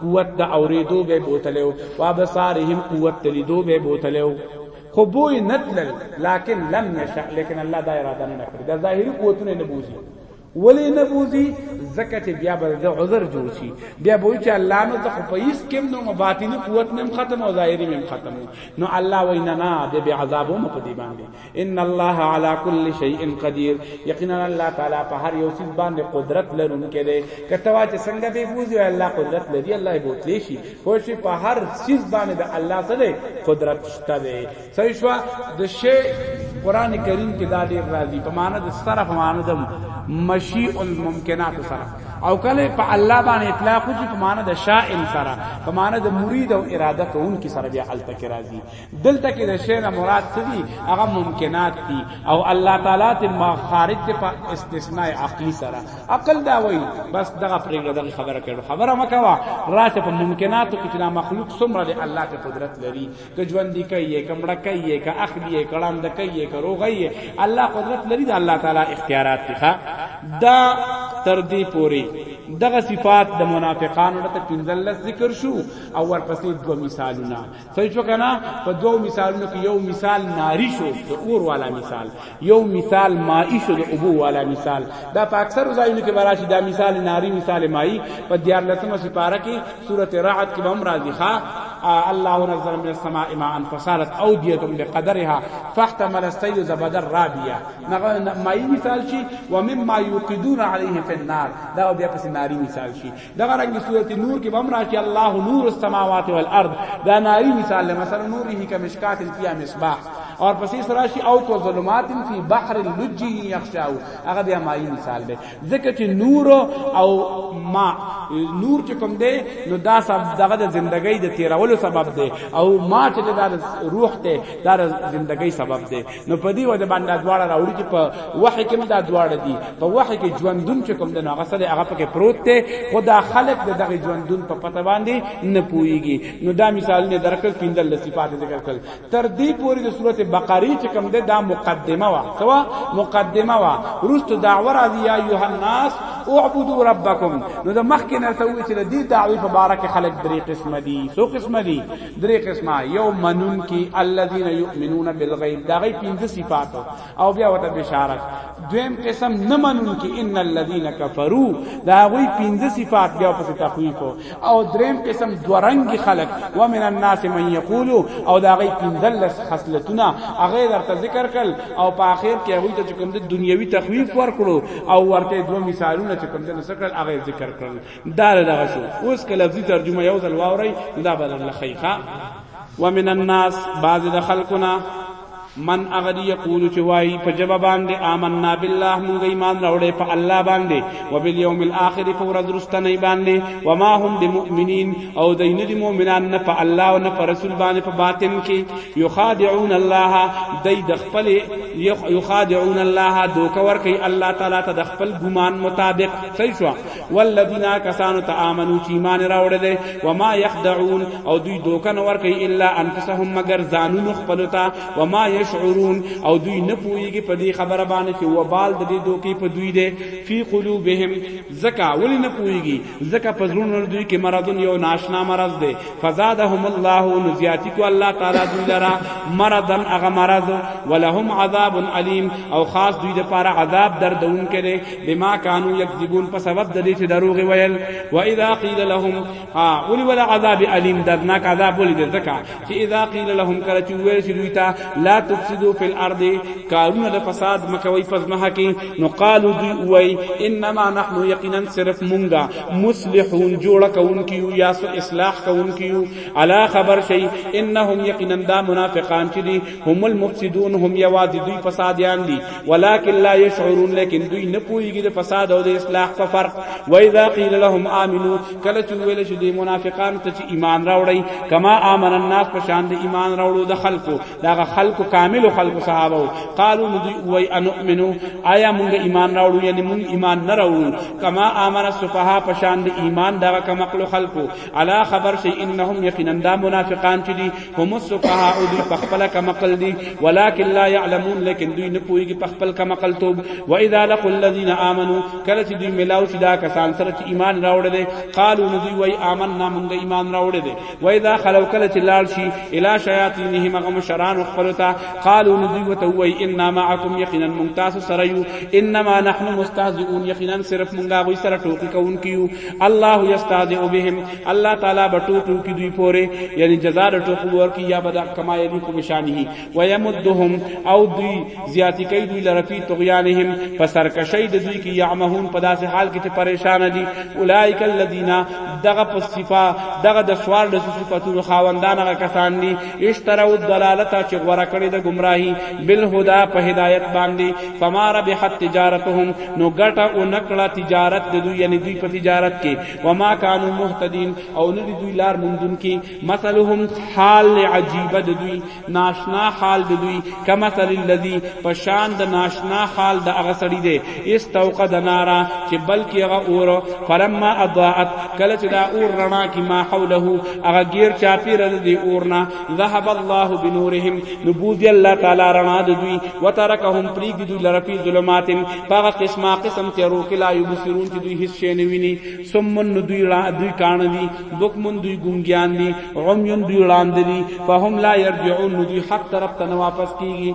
قوت د اوریدو به بوتلو وابصارهم قوت تلیدو به بوتلو خو بوی نتلل لكن لم يشاء لكن الله دا اراده نه کړی دا ظاهری قوتونه نه بوزي ولی نه بوزي زکه چې بیا به د عذر جوړ شي بیا به چې الله نو ته په هیڅ کې نو باطنی قوت مم ختم او ظاهری مم ختم نو الله وینا نه د عذابو مقدمه ان الله على كل شيء قدير یقینا الله تعالی په هر یو چیز باندې قدرت لرونکی دی کته وا چې څنګه به بوزي الله قدرت لري الله بوتلی شي خو شي په هر چیز باندې د الله سره قدرت شته دی صحیح شو د شی قران کریم کې دا ډیر راځي په معنی د صرف معنی د مشیع الممکنات سره او کله په الله باندې اطلاق وکړي په معنی د شاء سره په معنی د مرید او اراده کوونکي سره بیا التکرازي دلته کې د شی نه مراد څه دي هغه ممکنات دي او الله تعالی ته ما خارج ته په استثناء عقلی سره عقل دا وایي بس دغه پرېږه دغه خبره کړو خبره مکوا راته په ممکناتو کې چې مخلوق څومره د الله ته قدرت لري ک ژوند کوي ک مړ کوي ک اخلي کلام د کوي ک روغي الله قدرت لري د الله تعالی اختیارات دي دا تر دې پوري دغه صفات د منافقانو ته پنځلس ذکر شو او ورپسې دوه مثالونه صحیح شو کنه په دوو مثالونو کې یو مثال ناری شو د اور والا مثال یو مثال مائی شو د ابو والا مثال دا په اکثر ځایونو کې براشي دا مثال ناری مثال مائی په دیار لسمه سپاره کې سورته رعد کې هم راځي ښا الله نزل من السماء ماء فصارت اوديه بقدرها فاحتمل السيل زبدر رابيه مائی مثال شي ومما يوقدون عليه في النار دا بیا پس ناری مثال شي دغه رنګ سورته نور کې بم راشي الله نور السماوات والارض دا ناری مثال مثلا نور هی کمشکات فی مصباح اور پسې سراشی او کو ظلمات فی بحر اللج یخشاو هغه بیا مای مثال دی ځکه چې نور او ما نور چې کوم دی نو دا سب دغه د زندګۍ د تیرولو سبب دی او ما چې دا روح ته دا زندګۍ سبب دی نو په دې وجه باندې دواړه راوړي چې په وحي کې دا دواړه دي په وحي کې ژوندون چې کوم د هغه سره هغه پکې پروت دی خو دا خلق د دغه ژوندون په پته باندې نه پويږي نو دا مثال نه درکړ پیندل صفات ذکر کړل تر دې پورې د سورته بقره چې کوم ده دا مقدمه وا سوا مقدمه وا روست دعوه راځي یا ایه الناس اعبدوا ربکم نو د مخکې نه ته وی چې د دې دعوی په باره کې خلق درې قسم دي سو قسم دي درې قسمه یو منون کی الذين يؤمنون بالغیب دا غي پنځه صفات او بیا وته بشارت دویم قسم نه منون کی ان الذين كفروا دا غي پنځه صفات بیا په تخویف او دریم قسم دورنګ خلق ومن الناس من يقول او دا غي پنځل خصلتونه هغه درته ذکر کل او په اخر کې هغه ته کوم د دنیوي تخویف ورکړو او ورته دوه مثالونه چې کوم د نسکل هغه ذکر کړل دا دغه شو اوس که لفظي ترجمه یو ځل واوري دا بدل لخیخه ومن الناس بعض د خلقنا من اغدی یقول چې وای په جواب باندې آمنا بالله مونږ ایمان راوړې په الله باندې وبالیوم الاخر په ورځ رستنې باندې وما هم بمؤمنین او دین دی مؤمنان نه په الله او نه په رسول باندې په باطن کې یخادعون الله دای د خپل یخادعون الله دوک ور کوي الله تعالی ته د خپل ګمان مطابق صحیح شو والذین کسانو ته امنو چې ایمان راوړل و ما یخدعون او دوی دوکن ور کوي الا انفسهم مگر ځانونو خپل ته و ما یشعرون او دوی نه پوهیږي په دې خبره باندې چې وبال د دې دوکي په دوی دی فی قلوبهم زکا ولی نه پوهیږي زکا په زړونو دوی کې مرضون یو ناشنا مرض دی فزادهم الله نزیاتی کو الله تعالی دوی لرا مرضن اغه مرض ولهم عذاب علیم او خاص دوی لپاره عذاب دردون کړي بما كانوا يكذبون په سبب د دې چې دروغ ویل و اذا قيل لهم ها ولي ولا عذاب اليم دردناک عذاب ولي دزکا چې اذا قيل لهم کله چې ویل شي دوی ته لا تفسدوا في الارض کارونه د فساد مکوي فزمه کې نو قالو دوی وای انما نحن یقینا صرف مونږه مصلحون جوړ کون کیو یا اصلاح کون کیو علا خبر شي انهم یقینا دا منافقان چې دي هم المفسدون هم یوازې دوی فسادیان دي ولکن لا یشعرون لیکن دوی نه پوهیږي د فساد او د اصلاح په فرق و اذا قیل لهم امنو کله چې ویل شي د منافقانو ته چې ایمان راوړی کما امن الناس په شان د ایمان راوړو د خلکو دغه خلکو کامل خلکو صحابه قالو دوی وای انؤمنو آیا مونږ ایمان راوړو یعنی مونږ ایمان نه راوړو کما امن السفهاء په شان د ایمان دغه کمقل خلکو علا خبر شي انهم یقینا دا منافقان چې دي هم السفهاء دوی په خپل کمقل دي ولكن لا يعلمون لكن دوی نه پويږي په خپل کمقل توب واذا لقوا الذين امنوا کله چې دوی ملاو شي دا کسان سره چې ایمان راوړل دي قالوا دوی وای آمنا موږ ایمان راوړل دي واذا خلو کله چې لاړ شي الى شياطينهم غم شران خپلتا قالوا دوی وته وای انما معكم يقينا ممتاز سريو انما نحن مستهزئون يقينا صرف موږ غوي سره ټوکی کوونکیو الله يستهزئ بهم الله تعالی بټو ټو کی دوی پوره یعنی جزاء ټو کو ور کی یا بدا کما یلی کو بشانه و یمدهم او دوی زیاتی کوي دوی لرفی طغیانهم فسرکشی د دوی کی یعمهون په داسې حال کې چې پریشان دي اولایک الذین دغه په صفا دغه د سوار د صفاتونو خاوندان هغه کسان دي اشتروا الضلالت چې غوړه کړی د گمراهی بالهدى په هدایت باندې فما ربحت تجارتهم نو ګټه او نکړه تجارت د دوی یعنی دوی په تجارت کې وما كانوا مهتدين او نه دوی لار مندون کی مثلهم حال عجیب د دوی ناشنا حال د دوی کما مثل الذي پشان د ناشنا حال د هغه سړی دی استوقد نارا چې بلکې هغه اور فلما اضاءت کله چې دا اور رڼا کی ما حوله هغه غیر چاپی رد دی اورنا ذهب الله بنورهم نبوذ الله تعالی رڼا د دوی وترکهم پریګ دوی لرفی ظلمات پاغه قسمه قسم تیرو کې لا یبصرون چې دوی هیڅ شی نه ویني ثم دوی را دوی کان دي بکمن دوی ګونګیان دي عميون دوی وړاندې دي فهم لا يرجعون دوی حق طرف ته واپس کیږي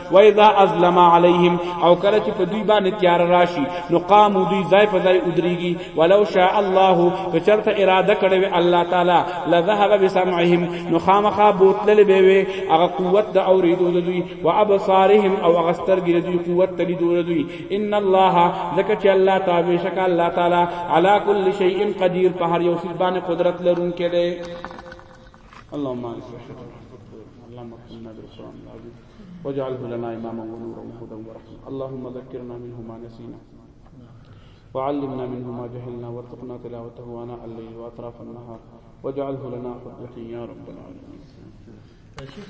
و اذا ازلم علیهم او کله چې په دوی باندې تیار راشي نو قام دوی ځای په ځای ودریږي ولو شاء الله که چرته اراده کړې وي الله تعالی لذهب بسمعهم نو خامخا بوتل به وي هغه قوت د اوریدو د دوی و ابصارهم او هغه سترګې د دوی قوت تلی دور دوی ان الله ذکر چې الله تعالی شک الله تعالی علی کل شیء قدیر په هر یو څه باندې قدرت لرونکی دی اللهم صل على محمد رسول الله واجعله لنا اماما ونورا وهدى ورحمه اللهم ذكرنا منه ما نسينا وعلمنا منه ما جهلنا وارزقنا تلاوته اناء الليل واطراف النهار واجعله لنا حجه يا رب العالمين